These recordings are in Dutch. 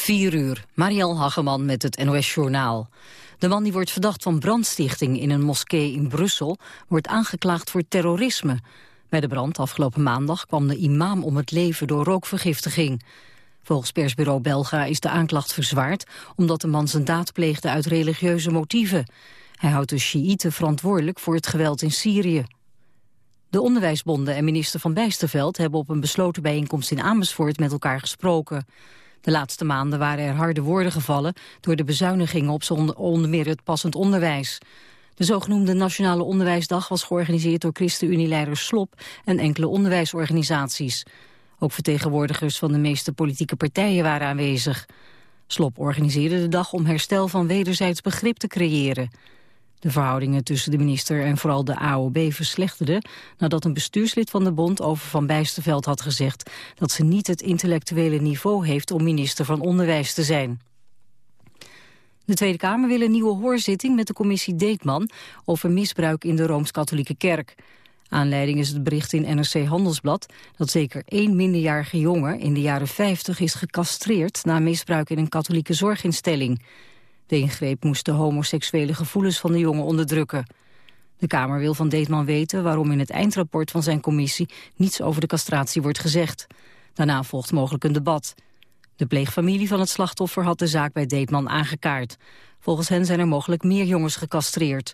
4 uur, Marielle Hageman met het NOS Journaal. De man die wordt verdacht van brandstichting in een moskee in Brussel... wordt aangeklaagd voor terrorisme. Bij de brand afgelopen maandag kwam de imam om het leven door rookvergiftiging. Volgens persbureau Belga is de aanklacht verzwaard... omdat de man zijn daad pleegde uit religieuze motieven. Hij houdt de Sjiïten verantwoordelijk voor het geweld in Syrië. De onderwijsbonden en minister Van Bijsterveld hebben op een besloten bijeenkomst in Amersfoort met elkaar gesproken. De laatste maanden waren er harde woorden gevallen door de bezuinigingen op onder meer het passend onderwijs. De zogenoemde Nationale Onderwijsdag was georganiseerd door ChristenUnie-leider Slop en enkele onderwijsorganisaties. Ook vertegenwoordigers van de meeste politieke partijen waren aanwezig. Slop organiseerde de dag om herstel van wederzijds begrip te creëren. De verhoudingen tussen de minister en vooral de AOB verslechterden... nadat een bestuurslid van de bond over Van Bijsterveld had gezegd... dat ze niet het intellectuele niveau heeft om minister van Onderwijs te zijn. De Tweede Kamer wil een nieuwe hoorzitting met de commissie Deetman... over misbruik in de Rooms-Katholieke Kerk. Aanleiding is het bericht in NRC Handelsblad... dat zeker één minderjarige jongen in de jaren 50 is gecastreerd... na misbruik in een katholieke zorginstelling... De ingreep moest de homoseksuele gevoelens van de jongen onderdrukken. De Kamer wil van Deetman weten waarom in het eindrapport van zijn commissie niets over de castratie wordt gezegd. Daarna volgt mogelijk een debat. De pleegfamilie van het slachtoffer had de zaak bij Deetman aangekaart. Volgens hen zijn er mogelijk meer jongens gecastreerd.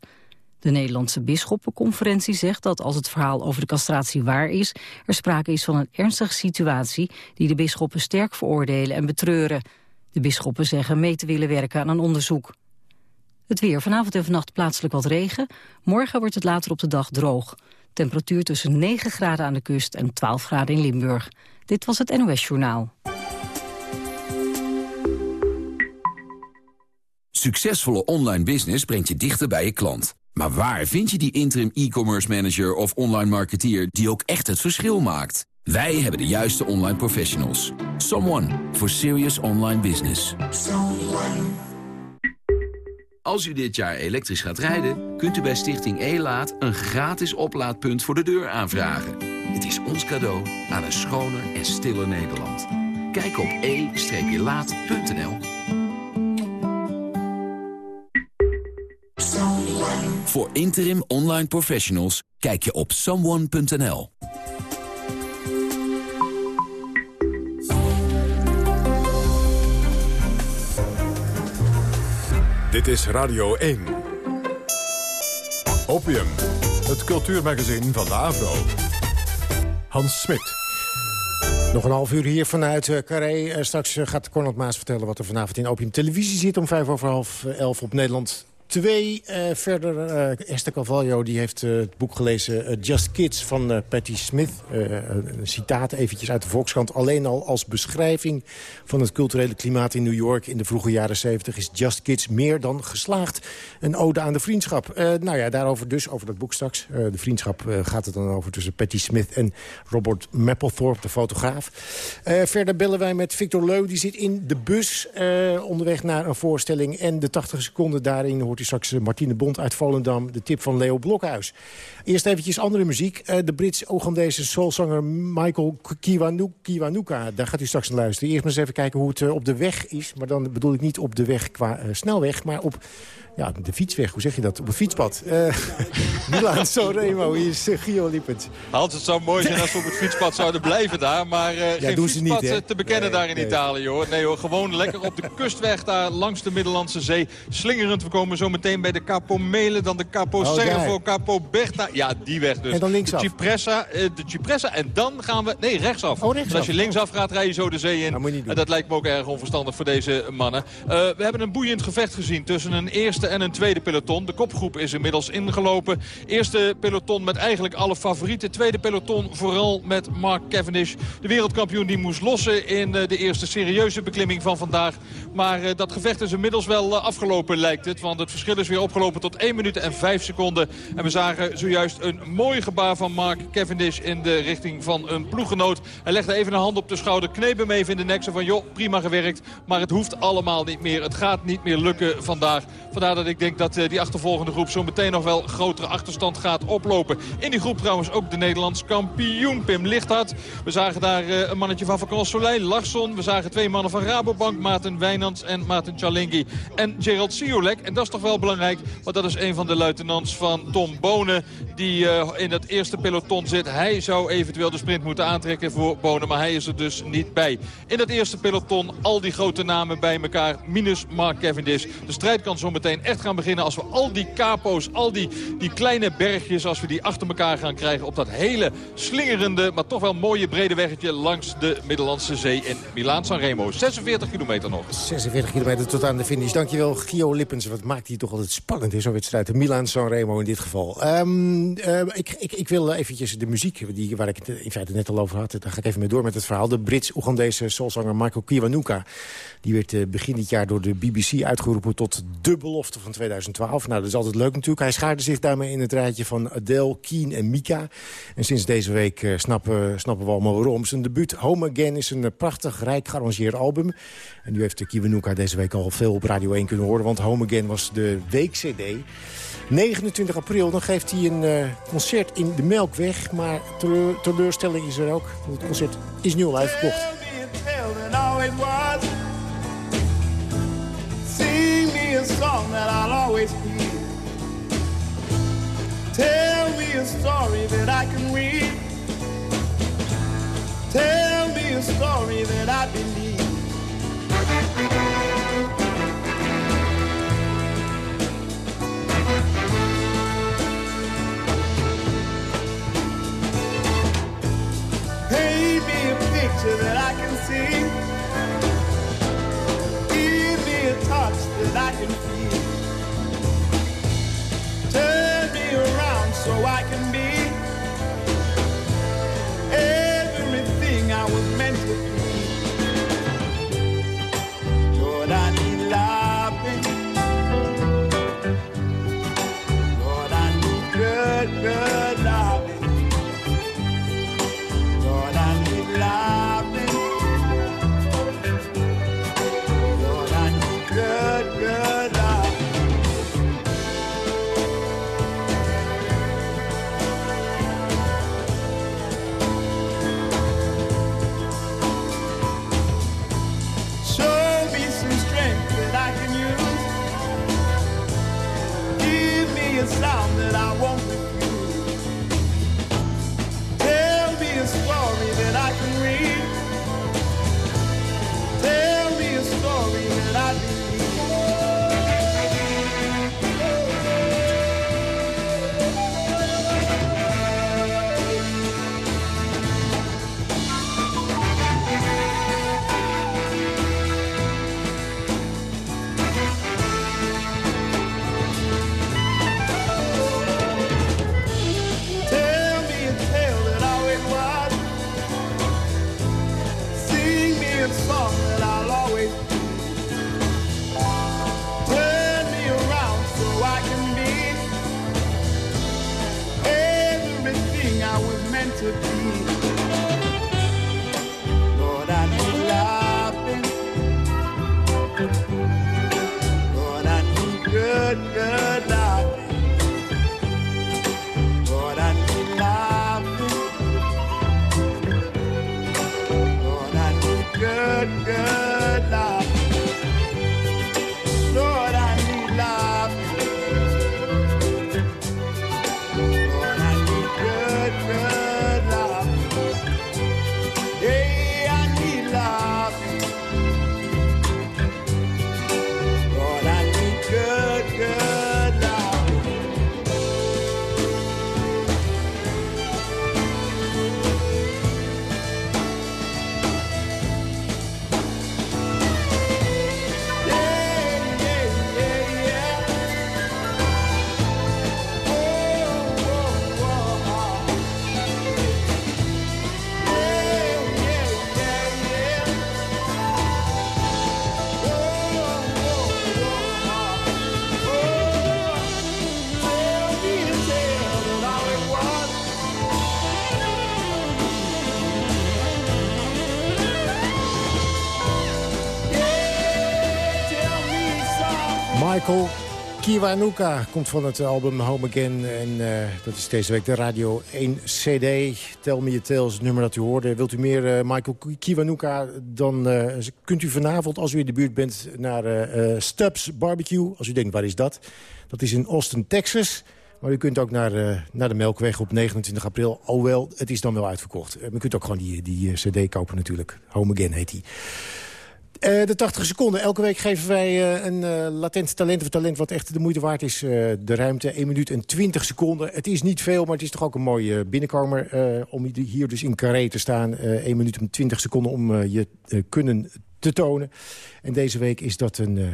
De Nederlandse Bisschoppenconferentie zegt dat als het verhaal over de castratie waar is... er sprake is van een ernstige situatie die de bisschoppen sterk veroordelen en betreuren. De bisschoppen zeggen mee te willen werken aan een onderzoek. Het weer. Vanavond en vannacht plaatselijk wat regen. Morgen wordt het later op de dag droog. Temperatuur tussen 9 graden aan de kust en 12 graden in Limburg. Dit was het NOS Journaal. Succesvolle online business brengt je dichter bij je klant. Maar waar vind je die interim e-commerce manager of online marketeer... die ook echt het verschil maakt? Wij hebben de juiste online professionals. Someone for serious online business. Als u dit jaar elektrisch gaat rijden... kunt u bij Stichting E-Laat een gratis oplaadpunt voor de deur aanvragen. Het is ons cadeau aan een schoner en stiller Nederland. Kijk op e-laat.nl Voor interim online professionals kijk je op someone.nl. Dit is Radio 1. Opium, het cultuurmagazin van de AVRO. Hans Smit. Nog een half uur hier vanuit uh, Carré. Uh, straks uh, gaat Cornel Maas vertellen wat er vanavond in Opium Televisie zit... om vijf over half elf op Nederland Twee uh, verder, uh, Esther Carvalho die heeft uh, het boek gelezen Just Kids van Patti Smith. een citaat eventjes uit de Volkskrant. Alleen al als beschrijving van het culturele klimaat in New York in de vroege jaren 70 is Just Kids meer dan geslaagd. Een ode aan de vriendschap. nou ja, daarover dus, over dat boek straks. de vriendschap gaat het dan over tussen Patti Smith en Robert Mapplethorpe, de fotograaf. verder bellen wij met Victor Leu, die zit in de bus onderweg naar een voorstelling. En de 80 seconden daarin hoort hoort u straks eh, Martine Bond uit Volendam. De tip van Leo Blokhuis. Eerst eventjes andere muziek. Uh, de Brits-Oegandese soulzanger Michael Kiwanuka. Daar gaat u straks naar luisteren. Eerst maar eens even kijken hoe het uh, op de weg is. Maar dan bedoel ik niet op de weg qua snelweg, maar op ja, de fietsweg, hoe zeg je dat? Op een fietspad. Uh, Milan Sanremo, hier is uh, Gio het zou mooi zijn als we op het fietspad zouden blijven daar. Maar uh, ja, geen fietspad niet, te bekennen daar in Italië hoor. Nee hoor, gewoon lekker op de kustweg daar langs de Middellandse Zee. Slingerend, we komen zo meteen bij de Capo Mele, dan de Capo oh, Servo, Capo Berta. Ja, die weg dus. En dan linksaf? De Cipressa, de Cipressa en dan gaan we... Nee, rechtsaf. Oh, rechtsaf. Dus als je linksaf gaat, rij je zo de zee in. Dat, en dat lijkt me ook erg onverstandig voor deze mannen. we hebben een boeiend gevecht gezien tussen een eerste en een tweede peloton. De kopgroep is inmiddels ingelopen. Eerste peloton met eigenlijk alle favorieten. Tweede peloton vooral met Mark Cavendish. De wereldkampioen die moest lossen in eh, de eerste serieuze beklimming van vandaag. Maar eh, dat gevecht is inmiddels wel eh, afgelopen lijkt het. Want het verschil is weer opgelopen tot 1 minuut en 5 seconden. En we zagen zojuist een mooi gebaar van Mark Cavendish in de richting van een ploeggenoot. Hij legde even een hand op de schouder, kneep hem even in de nek. Zo van joh, prima gewerkt. Maar het hoeft allemaal niet meer. Het gaat niet meer lukken vandaag. Vandaar dat ik denk dat die achtervolgende groep zo meteen nog wel grotere achterstand gaat oplopen. In die groep trouwens ook de Nederlands kampioen Pim Lichthart. We zagen daar een mannetje van Vakant Soleil, Larsson. We zagen twee mannen van Rabobank, Maarten Wijnands en Maarten Chalingi. En Gerald Siolek. En dat is toch wel belangrijk, want dat is een van de luitenants van Tom Bonen... die in het eerste peloton zit. Hij zou eventueel de sprint moeten aantrekken voor Bonen, maar hij is er dus niet bij. In dat eerste peloton al die grote namen bij elkaar, minus Mark Cavendish. De strijd kan zo meteen echt gaan beginnen als we al die capo's, al die, die kleine bergjes... als we die achter elkaar gaan krijgen op dat hele slingerende... maar toch wel mooie brede weggetje langs de Middellandse Zee in Milaan-San Remo. 46 kilometer nog. 46 kilometer tot aan de finish. Dankjewel, Gio Lippens. Wat maakt die toch altijd spannend in zo'n wedstrijd. Milaan-San Remo in dit geval. Um, uh, ik, ik, ik wil eventjes de muziek, die, waar ik het in feite net al over had... daar ga ik even mee door met het verhaal. De Brits-Oegandese soulzanger Michael Kiwanuka... die werd uh, begin dit jaar door de BBC uitgeroepen tot de belofte van 2012. Nou, dat is altijd leuk natuurlijk. Hij schaarde zich daarmee in het rijtje van Adele, Keen en Mika. En sinds deze week uh, snappen, snappen we allemaal waarom. Zijn debuut Home Again is een prachtig, rijk gearrangeerd album. En nu heeft Kiwanuka deze week al veel op Radio 1 kunnen horen... want Home Again was de week-cd... 29 april dan geeft hij een uh, concert in de Melkweg. Maar teleur, teleurstelling is er ook. Het concert is nu al uitverkocht. A song that I'll always hear. Tell me a story that I can read. Tell me a story that I believe. Paint me a picture that I can see. Turn me around so I down that I Michael Kiwanuka komt van het album Home Again. En uh, dat is deze week de Radio 1 CD. Tell Me Your Tales, het nummer dat u hoorde. Wilt u meer uh, Michael Kiwanuka, dan uh, kunt u vanavond, als u in de buurt bent... naar Stubbs Barbecue. Als u denkt, waar is dat? Dat is in Austin, Texas. Maar u kunt ook naar, naar de Melkweg op 29 april. Alhoewel, het is dan wel uitverkocht. u kunt ook gewoon die, die cd kopen natuurlijk. Home Again heet die. Uh, de 80 seconden. Elke week geven wij uh, een uh, latent talent of talent wat echt de moeite waard is. de ruimte 1 minuut en 20 seconden. Het is niet veel, maar het is toch ook een mooie binnenkomer... om hier dus in carré te staan. 1 minuut en 20 seconden om je kunnen te tonen. En deze week is dat een...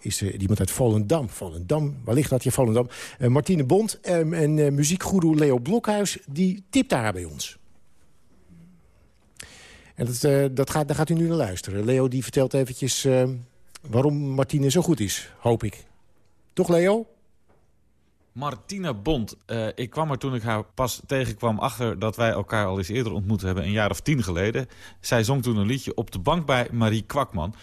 is iemand uit Volendam. Volendam, waar ligt dat? Ja, Volendam. Martine Bond um, en muziekgoeroe Leo Blokhuis... die tipt daar bij ons. En dat, uh, dat gaat, daar gaat u nu naar luisteren. Leo die vertelt eventjes uh, waarom Martine zo goed is, hoop ik. Toch, Leo? Martine Bond. Uh, ik kwam er toen ik haar pas tegenkwam achter dat wij elkaar al eens eerder ontmoet hebben. Een jaar of tien geleden. Zij zong toen een liedje op de bank bij Marie Kwakman.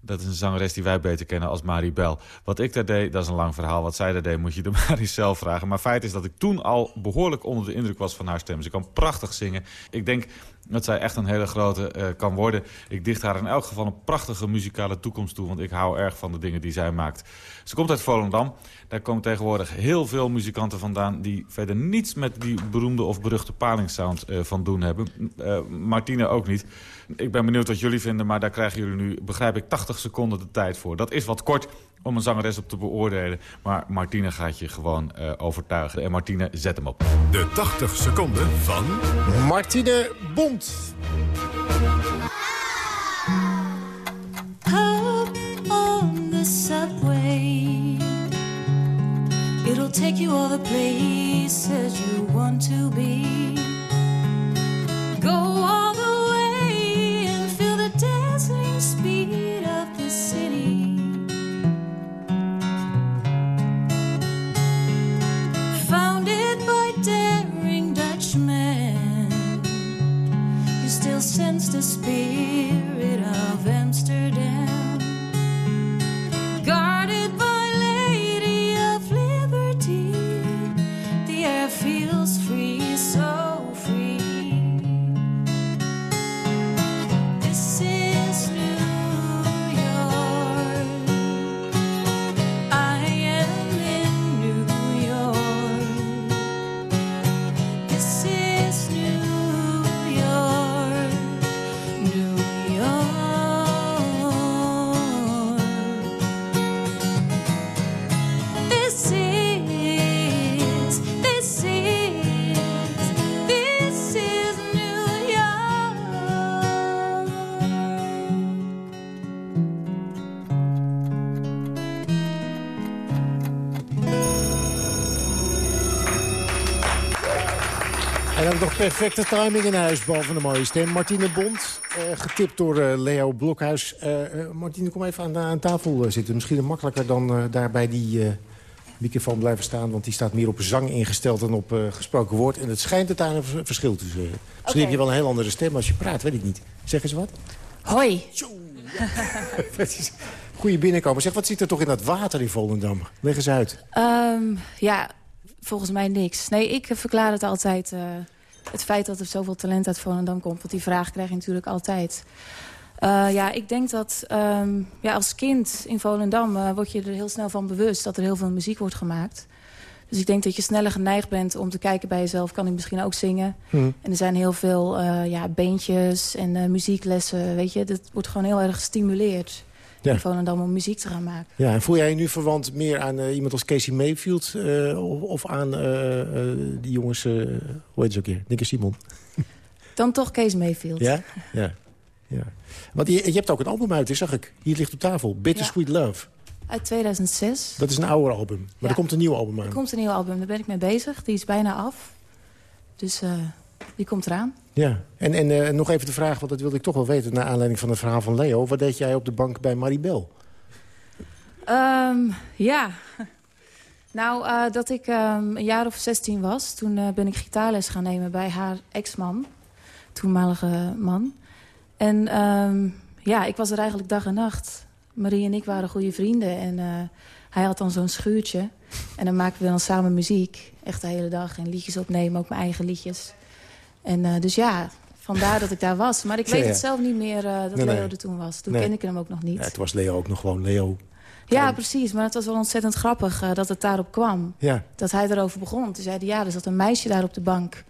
Dat is een zangeres die wij beter kennen als Marie Bel. Wat ik daar deed, dat is een lang verhaal. Wat zij daar deed, moet je de Marie zelf vragen. Maar feit is dat ik toen al behoorlijk onder de indruk was van haar stem. Ze kan prachtig zingen. Ik denk dat zij echt een hele grote uh, kan worden. Ik dicht haar in elk geval een prachtige muzikale toekomst toe. Want ik hou erg van de dingen die zij maakt. Ze komt uit Volendam. Daar komen tegenwoordig heel veel muzikanten vandaan... die verder niets met die beroemde of beruchte palingsound uh, van doen hebben. Uh, Martine ook niet. Ik ben benieuwd wat jullie vinden, maar daar krijgen jullie nu, begrijp ik, 80 seconden de tijd voor. Dat is wat kort om een zangeres op te beoordelen. Maar Martine gaat je gewoon uh, overtuigen. En Martine, zet hem op. De 80 seconden van... Martine Bond. Up on the subway It'll take you all the places you want to be sense the En dan nog perfecte timing in huis, behalve de mooie stem. Martine Bond, eh, getipt door eh, Leo Blokhuis. Eh, Martine, kom even aan, aan tafel zitten. Misschien makkelijker dan eh, daar bij die microfoon blijven staan... want die staat meer op zang ingesteld dan op gesproken woord. En het schijnt dat daar een verschil tussen... Uh, misschien heb je wel een heel andere stem als je praat, weet ik niet. Zeg eens wat. Hoi. Goeie binnenkomen. Zeg, wat zit er toch in dat water in Volendam? Leg eens uit. Ehm, ja, volgens mij niks. Nee, ik verklaar het altijd... eh, het feit dat er zoveel talent uit Volendam komt. Want die vraag krijg je natuurlijk altijd. Eh, ja, ik denk dat ehm, ja, als kind in Volendam... eh, word je er heel snel van bewust dat er heel veel muziek wordt gemaakt. Dus ik denk dat je sneller geneigd bent om te kijken bij jezelf... kan ik misschien ook zingen. En er zijn heel veel ja, beentjes en muzieklessen, weet je. Dat wordt gewoon heel erg gestimuleerd Ja. in Volendam om muziek te gaan maken. Ja, en voel jij je nu verwant meer aan eh, iemand als Casey Mayfield... eh, of, of aan eh, die jongens, hoe heet ze ook weer? Nick en Simon. Dan toch Kees Mayfield. Ja? Ja. ja. Want je, je hebt ook een album uit, zag ik. Hier ligt op tafel. Bittersweet Love. Uit 2006. Dat is een ouder album. Maar Ja. er komt een nieuw album aan. Er komt een nieuw album, daar ben ik mee bezig. Die is bijna af. Dus die komt eraan. Ja. En, en eh, nog even de vraag, want dat wilde ik toch wel weten... naar aanleiding van het verhaal van Leo. Wat deed jij op de bank bij Maribel? Ehm, ja. Nou, eh, dat ik ehm, een jaar of 16 was... toen eh, ben ik gitaarles gaan nemen bij haar ex-man. Toenmalige man. En ehm, ja, ik was er eigenlijk dag en nacht. Marie en ik waren goede vrienden. En hij had dan zo'n schuurtje. En dan maakten we dan samen muziek. Echt de hele dag. En liedjes opnemen, ook mijn eigen liedjes. En uh, dus ja, vandaar dat ik daar was. Maar ik weet ja, het zelf niet meer uh, dat Nee, Leo nee. er toen was. Toen Nee. kende ik hem ook nog niet. Ja, het was Leo ook nog gewoon Leo. Ja, precies. Maar het was wel ontzettend grappig eh, dat het daarop kwam. Ja, Dat hij erover begon. Toen zei hij, ja, er zat een meisje daar op de bank.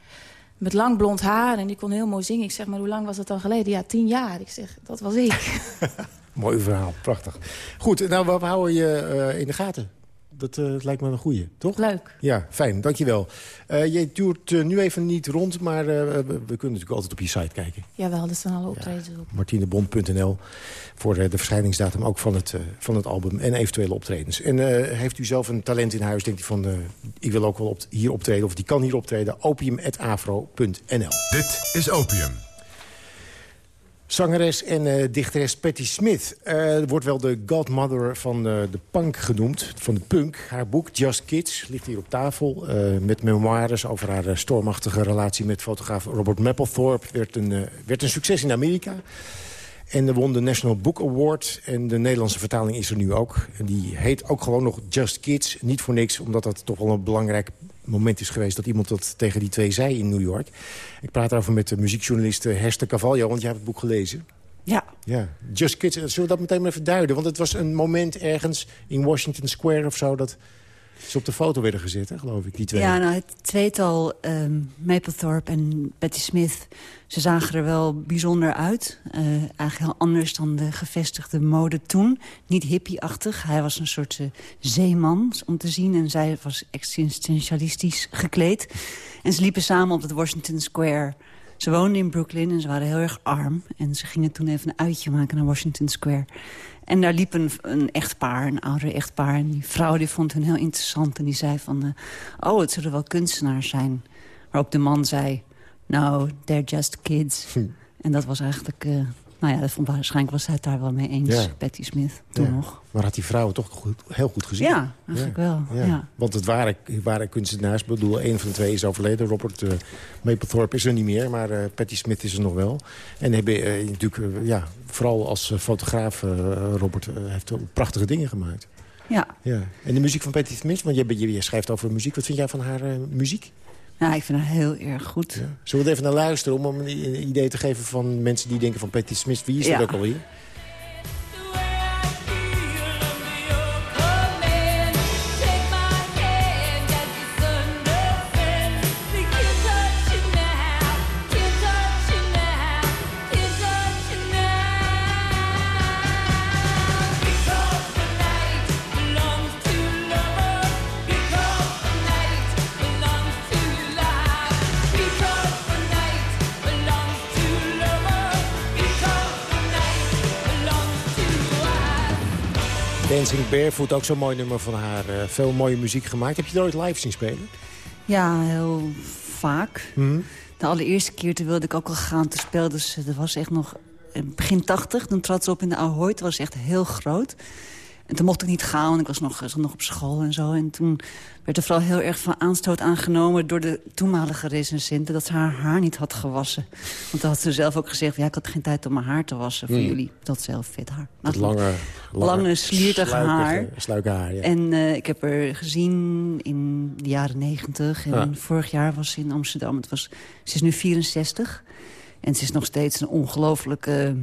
Met lang blond haar en die kon heel mooi zingen. Ik zeg, maar hoe lang was dat dan geleden? Ja, tien jaar. Ik zeg, dat was ik. mooi verhaal. Prachtig. Goed, nou, we houden je eh, in de gaten. Dat eh, lijkt me een goeie, toch? Leuk. Ja, fijn. Dankjewel. Eh je duurt eh, nu even niet rond, maar eh, we, we kunnen natuurlijk altijd op je site kijken. Jawel, er staan alle optredens op. martinebond.nl voor de verschijningsdatum ook van het, van het album en eventuele optredens. En eh, heeft u zelf een talent in huis, denkt u van... eh, ik wil ook wel op, hier optreden of die kan hier optreden, opium.afro.nl. Dit is Opium. Zangeres en eh, dichteres Patti Smith eh, wordt wel de godmother van eh, de punk genoemd, van de punk. Haar boek Just Kids ligt hier op tafel met memoires over haar stormachtige relatie met fotograaf Robert Mapplethorpe. Werd een, werd een succes in Amerika. En won de National Book Award. En de Nederlandse vertaling is er nu ook. En die heet ook gewoon nog Just Kids. Niet voor niks, omdat dat toch wel een belangrijk moment is geweest... dat iemand dat tegen die twee zei in New York. Ik praat erover met de muziekjournalist eh, Hester Cavallo... want jij hebt het boek gelezen. Ja, Ja, Just Kids. Zullen we dat meteen maar even duiden? Want het was een moment ergens in Washington Square of zo... dat ze op de foto werden gezet, hè, geloof ik, die twee. ja nou, het tweetal ehm Mapplethorpe en Patti Smith... ze zagen er wel bijzonder uit. Eh, eigenlijk heel anders dan de gevestigde mode toen. Niet hippie-achtig. Hij was een soort eh, zeeman om te zien... en zij was existentialistisch gekleed. En ze liepen samen op het Washington Square... Ze woonden in Brooklyn en ze waren heel erg arm. En ze gingen toen even een uitje maken naar Washington Square. En daar liep een, een echtpaar, een ouder echtpaar. En die vrouw die vond hun heel interessant. En die zei van, eh, oh, het zullen wel kunstenaars zijn. Waarop de man zei, no, they're just kids. Hm. En dat was eigenlijk, eh, nou ja, dat vond, waarschijnlijk was hij het daar wel mee eens. Ja. Patti Smith, toen Ja. nog. Maar had die vrouw toch goed, heel goed gezien? Ja, eigenlijk wel. Ja. Want het waren, waren kunstenaars. Ik bedoel, een van de twee is overleden. Robert uh, Mapplethorpe is er niet meer, maar uh, Patti Smith is er nog wel. En hebben uh, natuurlijk, ja, vooral als fotograaf, Robert heeft prachtige dingen gemaakt. Ja. ja. En de muziek van Patti Smith, want je, je, je schrijft over muziek. Wat vind jij van haar muziek? Nou, ik vind haar heel erg goed. Ja. Zullen we er even naar luisteren om een idee te geven van mensen die denken van Patti Smith? Wie is ja. dat ook alweer? Barefoot, ook zo'n mooi nummer van haar. Uh, veel mooie muziek gemaakt. Heb je er ooit live zien spelen? Ja, heel vaak. -hmm. De allereerste keer toen wilde ik ook al gaan te spelen. Dus dat was echt nog begin tachtig. Toen trad ze op in de Ahoy. Het was echt heel groot. En toen mocht ik niet gaan, want ik was nog, nog op school en zo. En toen werd er vooral heel erg van aanstoot aangenomen... door de toenmalige recensenten dat ze haar haar niet had gewassen. Want dan had ze zelf ook gezegd... ja, ik had geen tijd om mijn haar te wassen voor mm. jullie. Dat zelf vet haar. Dat lange, lange, lange sliertige haar. Sluike haar, ja. En uh, ik heb haar gezien in de jaren negentig. En ja. vorig jaar was ze in Amsterdam. Het was, ze is nu 64. En ze is nog steeds een ongelooflijke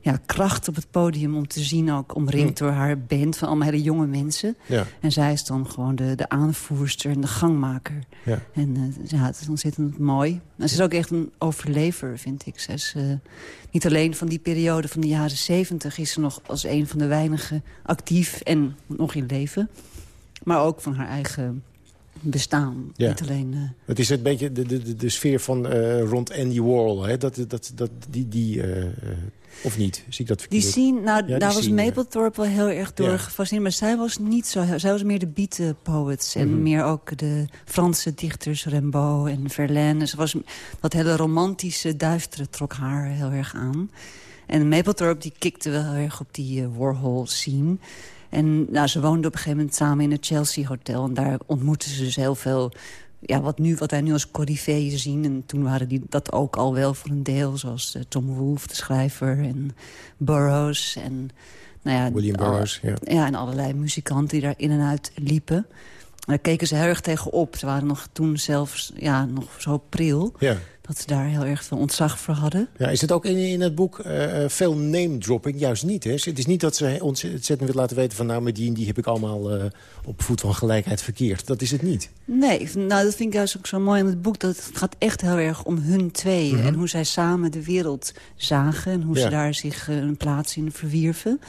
ja, kracht op het podium om te zien. Ook omringd hm. door haar band van allemaal hele jonge mensen. Ja. En zij is dan gewoon de, de aanvoerster en de gangmaker. Ja. En uh, ja, het is ontzettend mooi. En ze is ook echt een overlever, vind ik. Ze is, uh, niet alleen van die periode van de jaren zeventig... is ze nog als een van de weinigen actief en nog in leven. Maar ook van haar eigen bestaan. Ja. Niet alleen... Uh... Het is een beetje de, de, de sfeer van uh, rond Andy Warhol. Hè? Dat, dat, dat, die, die, uh, of niet? Zie ik dat verkeerd? Die scene, nou, ja, daar was scene, Mapplethorpe wel heel erg door ja. gefascineerd. Maar zij was niet zo... Zij was meer de beat poets. En mm -hmm. meer ook de Franse dichters, Rimbaud en Verlaine. Ze was, dat hele romantische, duistere trok haar heel erg aan. En Mapplethorpe die kikte wel heel erg op die Warhol-scene... En nou, ze woonden op een gegeven moment samen in het Chelsea Hotel. En daar ontmoetten ze dus heel veel... Ja, wat, nu, wat wij nu als corifeeën zien. En toen waren die dat ook al wel voor een deel. Zoals uh, Tom Wolfe, de schrijver. En Burroughs. En nou ja, William Burroughs, ja. ja, en allerlei muzikanten die daar in en uit liepen. En daar keken ze heel erg tegen op. Ze waren nog toen zelfs ja, nog zo pril. Ja. Dat ze daar heel erg veel ontzag voor hadden. Ja, is het ook in, in het boek eh, eh, veel name-dropping? Juist niet, hè? Het is niet dat ze ontzettend willen laten weten van... nou, met die en die heb ik allemaal eh, op voet van gelijkheid verkeerd. Dat is het niet. Nee, nou, dat vind ik juist ook zo mooi in het boek. Dat het gaat echt heel erg om hun tweeën. Mhm. En hoe zij samen de wereld zagen. En hoe Ja. ze daar zich een plaats in verwierven.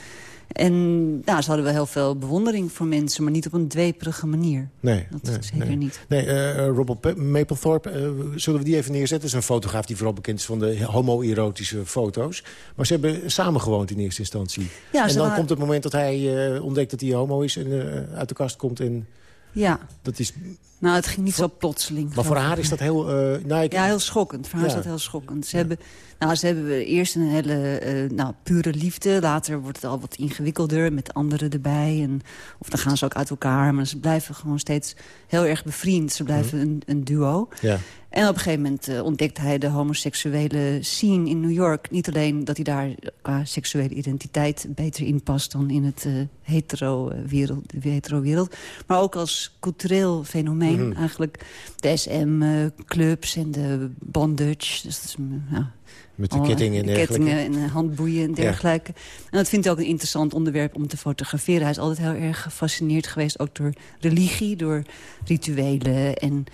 En nou, ze hadden wel heel veel bewondering voor mensen. Maar niet op een dweperige manier. Nee, Dat nee, zeker nee. niet. Nee, eh, Robert Pe- Mapplethorpe, eh, zullen we die even neerzetten? Dat is een fotograaf die vooral bekend is van de homoerotische foto's. Maar ze hebben samen gewoond in eerste instantie. Ja, en dan waren- komt het moment dat hij eh, ontdekt dat hij homo is... en uit de kast komt. En Ja, dat is, nou, het ging niet zo plotseling. maar voor haar is dat heel... eh, nou, ik, Ja, heel schokkend. Voor haar is dat heel schokkend. Ze, hebben, nou, ze hebben eerst een hele eh, nou, pure liefde. Later wordt het al wat ingewikkelder met anderen erbij. En, of dan gaan ze ook uit elkaar. Maar ze blijven gewoon steeds heel erg bevriend. Ze blijven Mhm. een, een duo. ja. En op een gegeven moment eh, ontdekt hij de homoseksuele scene in New York. Niet alleen dat hij daar qua seksuele identiteit beter in past... dan in het eh, hetero-wereld, de hetero-wereld. Maar ook als cultureel fenomeen Mhm. eigenlijk. De SM-clubs en de bondage. Dus dat is, mm, ja, Met de kettingen en dergelijke. kettingen en eh, handboeien en dergelijke. En dat vindt hij ook een interessant onderwerp om te fotograferen. Hij is altijd heel erg gefascineerd geweest, ook door religie, door rituelen en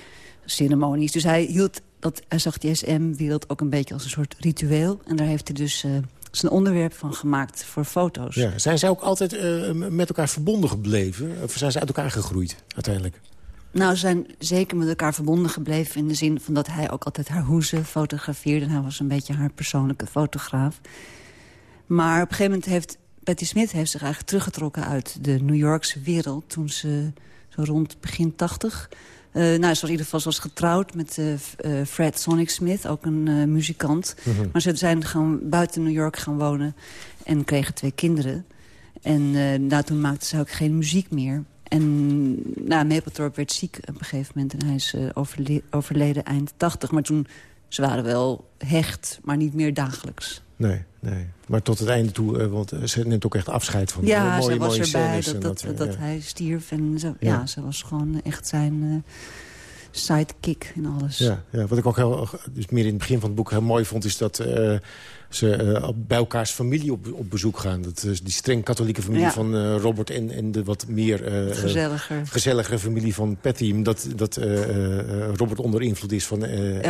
ceremonies. Dus hij hield dat, hij zag die SM-wereld ook een beetje als een soort ritueel. En daar heeft hij dus eh, zijn onderwerp van gemaakt voor foto's. Ja. Zijn zij ook altijd eh, met elkaar verbonden gebleven? Of zijn ze uit elkaar gegroeid uiteindelijk? Nou, ze zijn zeker met elkaar verbonden gebleven... in de zin van dat hij ook altijd haar hoezen fotografeerde. En hij was een beetje haar persoonlijke fotograaf. Maar op een gegeven moment heeft... Patti Smith heeft zich eigenlijk teruggetrokken uit de New Yorkse wereld... toen ze zo rond begin tachtig... eh, nou, ze was in ieder geval ze was getrouwd met eh, eh, Fred Sonic Smith, ook een muzikant. Mhm. Maar ze zijn gaan, buiten New York gaan wonen en kregen twee kinderen. En nou, toen maakte ze ook geen muziek meer. En nou, Mapplethorpe werd ziek op een gegeven moment. En hij is overle- overleden eind 80. Maar toen, ze waren wel hecht, maar niet meer dagelijks. Nee, nee. Maar tot het einde toe, eh, want ze neemt ook echt afscheid van ja, mooie, ze was mooie erbij dat, en dat, dat, eh, ja. hij stierf. En zo, Ja. ja. ze was gewoon echt zijn eh, sidekick in alles. Ja, ja, wat ik ook heel, dus meer in het begin van het boek heel mooi vond... is dat eh, ze eh, bij elkaars familie op, op bezoek gaan. Dat is die streng katholieke familie Ja. van eh, Robert... En, en de wat meer eh, Gezelliger. gezelligere familie van Patty. Dat, dat Robert onder invloed is van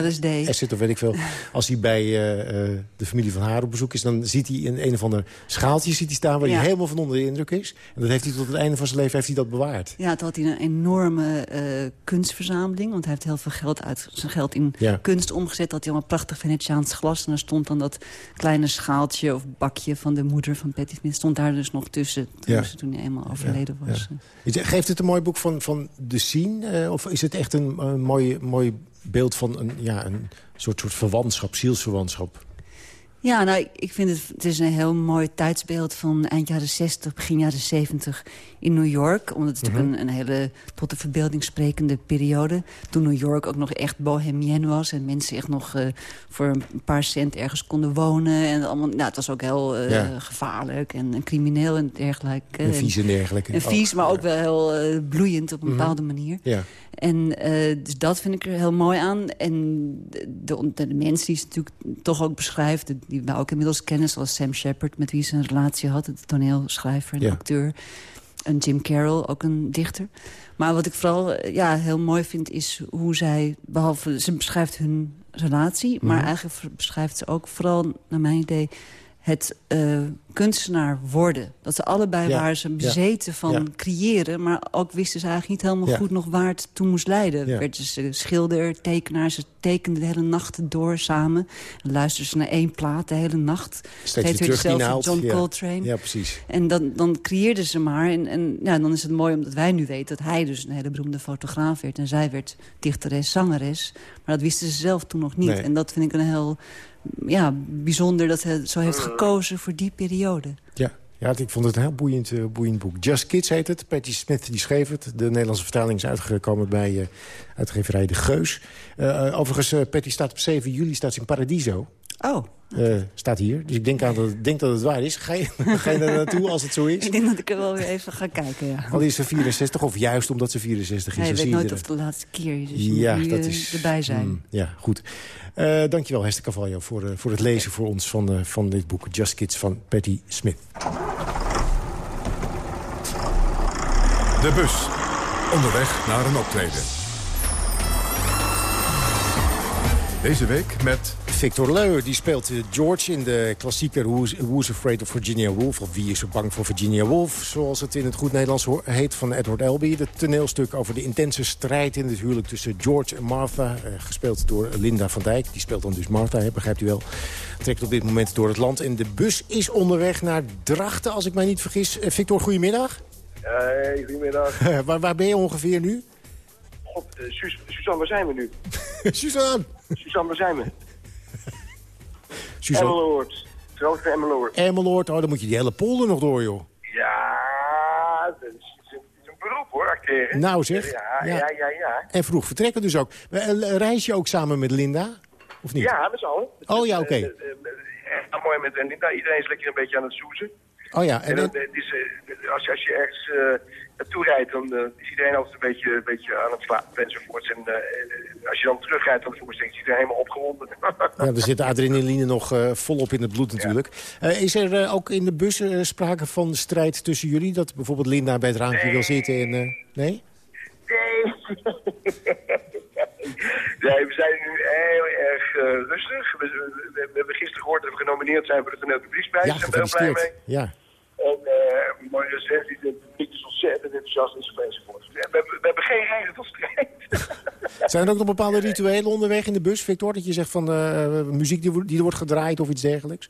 LSD. acid of weet ik veel. Als hij bij de familie van haar op bezoek is... dan ziet hij in een of ander schaaltje ziet hij staan... waar Ja. hij helemaal van onder de indruk is. En dat heeft hij tot het einde van zijn leven heeft hij dat bewaard. Ja, toen had hij een enorme kunstverzameling. Want hij heeft heel veel geld uit zijn geld in Ja. kunst omgezet. Dat hij allemaal prachtig Venetiaans glas. En daar stond dan dat kleine schaaltje of bakje van de moeder van Patty Smith. Stond daar dus nog tussen toen, Ja. ze, toen eenmaal overleden Ja, was. ja. Geeft het een mooi boek van, van de scene? eh, of is het echt een, een mooi, mooi beeld van een, ja, een soort, soort verwantschap, zielsverwantschap? Ja, nou, ik vind het, het is een heel mooi tijdsbeeld van eind jaren 60, begin jaren 70 in New York. Omdat het Mhm. natuurlijk een, een hele tot de verbeelding sprekende periode. Toen New York ook nog echt bohemien was. En mensen echt nog eh, voor een paar cent ergens konden wonen. En allemaal, nou, het was ook heel eh, Ja. gevaarlijk en, en crimineel en dergelijke. En vies en dergelijke. En vies, maar ook wel heel eh, bloeiend op een Mhm. bepaalde manier. Ja, En dus dat vind ik er heel mooi aan. En de, de, de mensen die ze natuurlijk toch ook beschrijft... die- die we ook inmiddels kennen, zoals Sam Shepard... met wie ze een relatie had, de toneelschrijver en Ja. acteur. En Jim Carroll, ook een dichter. Maar wat ik vooral eh, ja, heel mooi vind, is hoe zij... behalve, ze beschrijft hun relatie... maar Mhm. eigenlijk beschrijft ze ook vooral, naar mijn idee... het eh, kunstenaar worden. Dat ze allebei Ja, waren ze ja, bezeten van ja. creëren... maar ook wisten ze eigenlijk niet helemaal goed nog waar het toe moest leiden. Werden ze schilder, tekenaar, ze tekenden de hele nacht door samen. En luisterden ze naar één plaat de hele nacht. steeds weer terug dezelfde naald. John ja. Coltrane. Ja, precies. En dan, dan creëerden ze maar. En, en ja, dan is het mooi omdat wij nu weten dat hij dus een hele beroemde fotograaf werd. En zij werd dichteres, zangeres. Maar dat wisten ze zelf toen nog niet. Nee. En dat vind ik een heel ja, bijzonder dat hij zo heeft gekozen voor die periode. Ja. Ja, ik vond het een heel boeiend, eh, boeiend boek. Just Kids heet het. Patty Smith die schreef het. De Nederlandse vertaling is uitgekomen bij eh, uitgeverij De Geus. Eh, overigens, Patty staat op 7 juli staat in Paradiso. Oh, Eh, staat hier. Dus ik denk, aan dat, ik denk dat het waar is. Ga je, ga je er naartoe als het zo is? ik denk dat ik er wel weer even ga kijken, ja. Al is ze 64 of juist omdat ze 64 is. Je dan weet nooit er- of het de laatste keer is. Dus je Ja, dat eh, is... erbij zijn. Hmm, ja, goed. Eh dankjewel, Hester Cavallo, voor, eh, voor het lezen voor ons van, eh, van dit boek. Just Kids van Patty Smith. De bus. Onderweg naar een optreden. Deze week met Victor Leu, die speelt eh, George in de klassieker Who's, Who's Afraid of Virginia Woolf. Of Wie is er bang voor Virginia Woolf, zoals het in het goed Nederlands heet van Edward Albee. Het toneelstuk over de intense strijd in het huwelijk tussen George en Martha. eh, gespeeld door Linda van Dijk. Die speelt dan dus Martha, hè, begrijpt u wel. Trekt op dit moment door het land. En de bus is onderweg naar Drachten, als ik mij niet vergis. Eh, Victor, goedemiddag. Hey, goedemiddag. waar, waar ben je ongeveer nu? God, eh, Sus- Suzanne, waar zijn we nu? Suzanne! Suzanne, waar zijn we? Suzanne. Emmeloord. Grote Emmeloord. Emmeloord, oh, dan moet je die hele polder nog door, joh. Ja, dat is, is een, is een beroep hoor, acteren. Nou, zeg. Ja, Ja. ja, ja, ja. En vroeg vertrekken dus ook. Eh, Reis je ook samen met Linda? Of niet? Ja, met z'n allen. Oh ja, oké. Eh, eh, mooi met en Linda. Iedereen is lekker een beetje aan het soezen. Oh ja, En en, is, als, je, als je ergens naartoe rijdt, dan eh, is iedereen altijd een beetje, een beetje aan het slapen enzovoorts. En eh, eh, als je dan terugrijdt, dan is iedereen helemaal opgewonden. ja, er zit de adrenaline nog eh, volop in het bloed natuurlijk. Eh, is er eh, ook in de bus eh, sprake van strijd tussen jullie? Dat bijvoorbeeld Linda bij het raampje wil zitten en... eh, nee? Nee. nee, we zijn nu heel erg eh, rustig. We, we- we hebben gisteren gehoord dat we genomineerd zijn voor de Toneel Publieksprijs. Ja, Daar zijn we heel blij mee. Ja. En uh, mooie recensies, het publiek is ontzettend enthousiast enzovoort. We, hebben- we hebben geen reden tot strijd. Zijn er ook nog bepaalde rituelen onderweg in de bus, Victor? Dat je zegt van eh, muziek die, die er wordt gedraaid of iets dergelijks?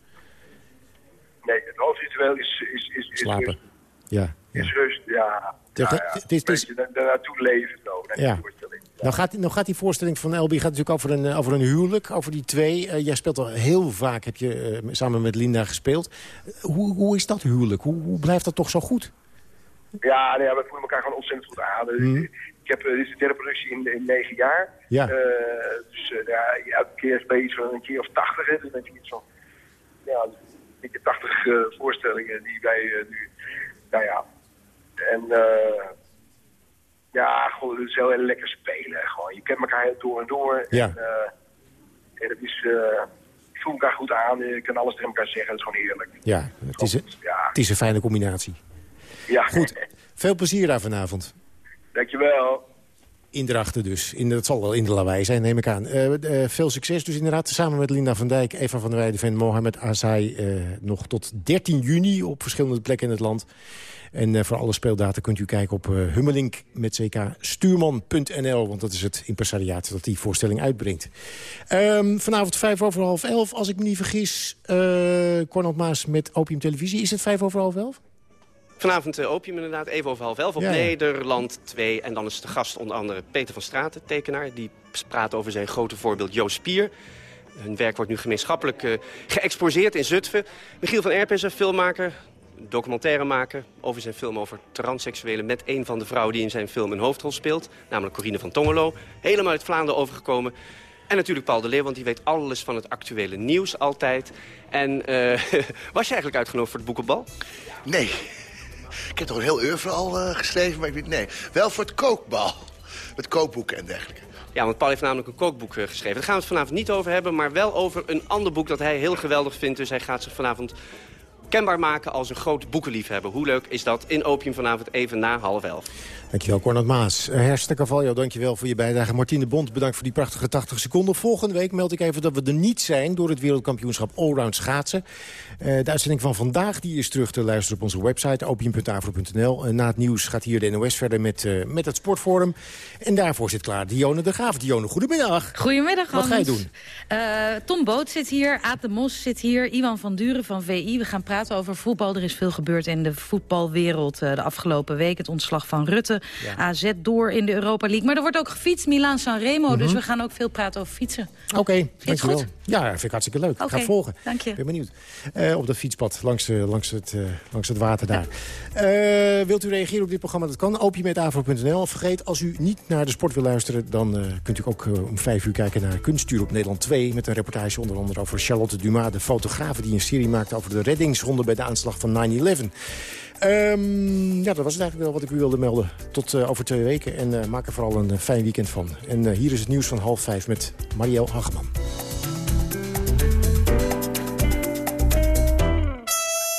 Nee, het hoofdritueel is, is, is, is Slapen. rust. Ja. Is rust, ja. Het- ja, ja. het is- het is- Een beetje da- daarnaartoe leven. Die Ja. Nou gaat, nou gaat die voorstelling van Elby gaat natuurlijk over een, eh, over een huwelijk, over die twee. Eh, jij speelt al heel vaak, heb je eh, samen met Linda gespeeld. Hoe, hoe is dat huwelijk? Hoe, hoe blijft dat toch zo goed? Ja, nee, ja, we voelen elkaar gewoon ontzettend goed aan. Mhm. Ik heb, dit is de derde productie in, in negen jaar. Ja. Dus eh, ja, elke keer is bij iets van een keer of tachtig. hè. Dus dan heb je iets van, ja, een keer tachtig voorstellingen die wij nu, nou ja. En eh, ja, gewoon, het is heel, heel lekker spelen. Gewoon. Je kent elkaar heel door en door. Ja. En, eh, en het is, eh, ik voel elkaar goed aan. Je kan alles tegen elkaar zeggen. Het is gewoon heerlijk. Ja, het is, een- Ja, het is een fijne combinatie. ja. Goed, veel plezier daar vanavond. Dankjewel. In Drachten dus. Dat zal wel in de lawaai zijn, neem ik aan. Eh, eh, veel succes dus inderdaad. Samen met Linda van Dijk, Eva van der Weijden en Mohamed Azai... eh, nog tot 13 juni op verschillende plekken in het land. En voor alle speeldata kunt u kijken op hummelink met ck stuurman.nl. Want dat is het impresariaat dat die voorstelling uitbrengt. Ehm, vanavond vijf over half elf, als ik me niet vergis. eh Cornel Maas met Opium Televisie. Is het vijf over half elf? Vanavond uh, Opium inderdaad, even over half elf op Ja, ja. Nederland 2. En dan is de gast onder andere Peter van Straten, tekenaar. Die praat over zijn grote voorbeeld Joost Spier. Hun werk wordt nu gemeenschappelijk uh, geëxposeerd in Zutphen. Michiel van Erpen is een filmmaker, documentaire maken over zijn film over transseksuelen... met een van de vrouwen die in zijn film een hoofdrol speelt. Namelijk Corine van Tongelo. Helemaal uit Vlaanderen overgekomen. En natuurlijk Paul de Leeuw, want die weet alles van het actuele nieuws altijd. En uh, was je eigenlijk uitgenodigd voor het boekenbal? Nee. Ik heb toch een heel oeuvre al uh, geschreven, maar ik weet nee. Wel voor het kookbal. Met kookboeken en dergelijke. Ja, want Paul heeft namelijk een kookboek uh, geschreven. Daar gaan we het vanavond niet over hebben, maar wel over een ander boek dat hij heel geweldig vindt. Dus hij gaat zich vanavond kenbaar maken als een groot boekenliefhebber. Hoe leuk is dat? In Opium vanavond even na half elf. Dankjewel, Cornel Maas. Herste Cavallo, dankjewel voor je bijdrage. Martine Bond, bedankt voor die prachtige 80 seconden. Volgende week meld ik even dat we er niet zijn... door het wereldkampioenschap Allround Schaatsen. Uh, de uitzending van vandaag die is terug te luisteren op onze website... opium.avro.nl. Uh, na het nieuws gaat hier de NOS verder met, uh, met het sportforum. En daarvoor zit klaar Dione de Graaf. Dione, goedemiddag. Goedemiddag, Wat ga je doen? Uh, Tom Boot zit hier, Aad de Mos zit hier, Iwan van Duren van VI. We gaan praten over voetbal. Er is veel gebeurd in de voetbalwereld de afgelopen week. Het ontslag van Rutte, AZ door in de Europa League. Maar er wordt ook gefietst, Milaan-San Remo. Dus Mhm. we gaan ook veel praten over fietsen. Oké, het dankjewel. goed? Ja, vind ik hartstikke leuk. Ik ga het volgen. dank je. ben benieuwd. Eh, op dat fietspad langs, eh, langs, het, eh, langs het water daar. Wilt u reageren op dit programma? Dat kan. Opiumetafro.nl. Vergeet, als u niet naar de sport wil luisteren... dan kunt u ook om vijf uur kijken naar Kunstuur op Nederland 2... met een reportage onder andere over Charlotte Dumas... de fotografe die een serie maakte over de reddingsronde... bij de aanslag van 9-11. Ehm, ja, dat was het eigenlijk wel wat ik u wilde melden. Tot over twee weken. En maak er vooral een fijn weekend van. En hier is het nieuws van half vijf met Marielle Hageman.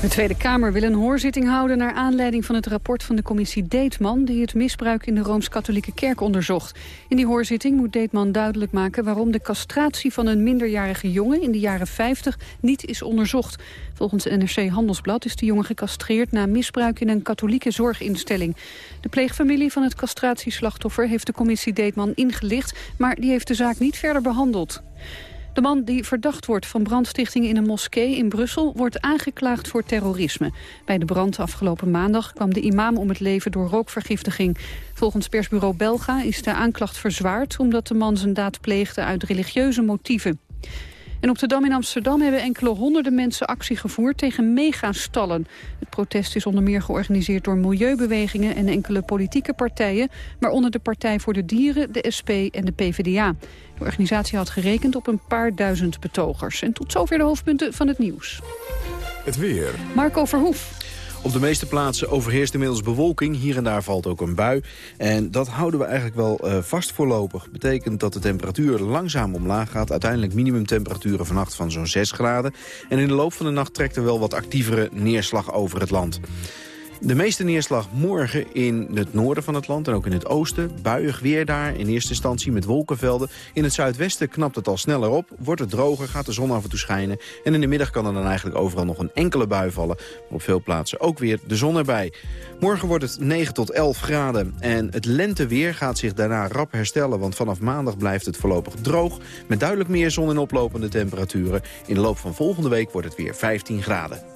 De Tweede Kamer wil een hoorzitting houden naar aanleiding van het rapport van de commissie Deetman... die het misbruik in de Rooms-Katholieke Kerk onderzocht. In die hoorzitting moet Deetman duidelijk maken waarom de castratie van een minderjarige jongen in de jaren 50 niet is onderzocht. Volgens NRC Handelsblad is de jongen gecastreerd na misbruik in een katholieke zorginstelling. De pleegfamilie van het castratieslachtoffer heeft de commissie Deetman ingelicht, maar die heeft de zaak niet verder behandeld. De man die verdacht wordt van brandstichting in een moskee in Brussel... wordt aangeklaagd voor terrorisme. Bij de brand afgelopen maandag kwam de imam om het leven door rookvergiftiging. Volgens persbureau Belga is de aanklacht verzwaard... omdat de man zijn daad pleegde uit religieuze motieven. En op de Dam in Amsterdam hebben enkele honderden mensen actie gevoerd tegen megastallen. Het protest is onder meer georganiseerd door milieubewegingen en enkele politieke partijen, waaronder de Partij voor de Dieren, de SP en de PvdA. De organisatie had gerekend op een paar duizend betogers. En tot zover de hoofdpunten van het nieuws. Het weer. Marco Verhoef. Op de meeste plaatsen overheerst inmiddels bewolking. Hier en daar valt ook een bui. En dat houden we eigenlijk wel eh, vast voorlopig. Betekent dat de temperatuur langzaam omlaag gaat. Uiteindelijk minimumtemperaturen vannacht van zo'n 6 graden. En in de loop van de nacht trekt er wel wat actievere neerslag over het land. De meeste neerslag morgen in het noorden van het land en ook in het oosten. Buiig weer daar, in eerste instantie met wolkenvelden. In het zuidwesten knapt het al sneller op, wordt het droger, gaat de zon af en toe schijnen. En in de middag kan er dan eigenlijk overal nog een enkele bui vallen. Op veel plaatsen ook weer de zon erbij. Morgen wordt het 9 tot 11 graden en het lenteweer gaat zich daarna rap herstellen. Want vanaf maandag blijft het voorlopig droog met duidelijk meer zon en oplopende temperaturen. In de loop van volgende week wordt het weer 15 graden.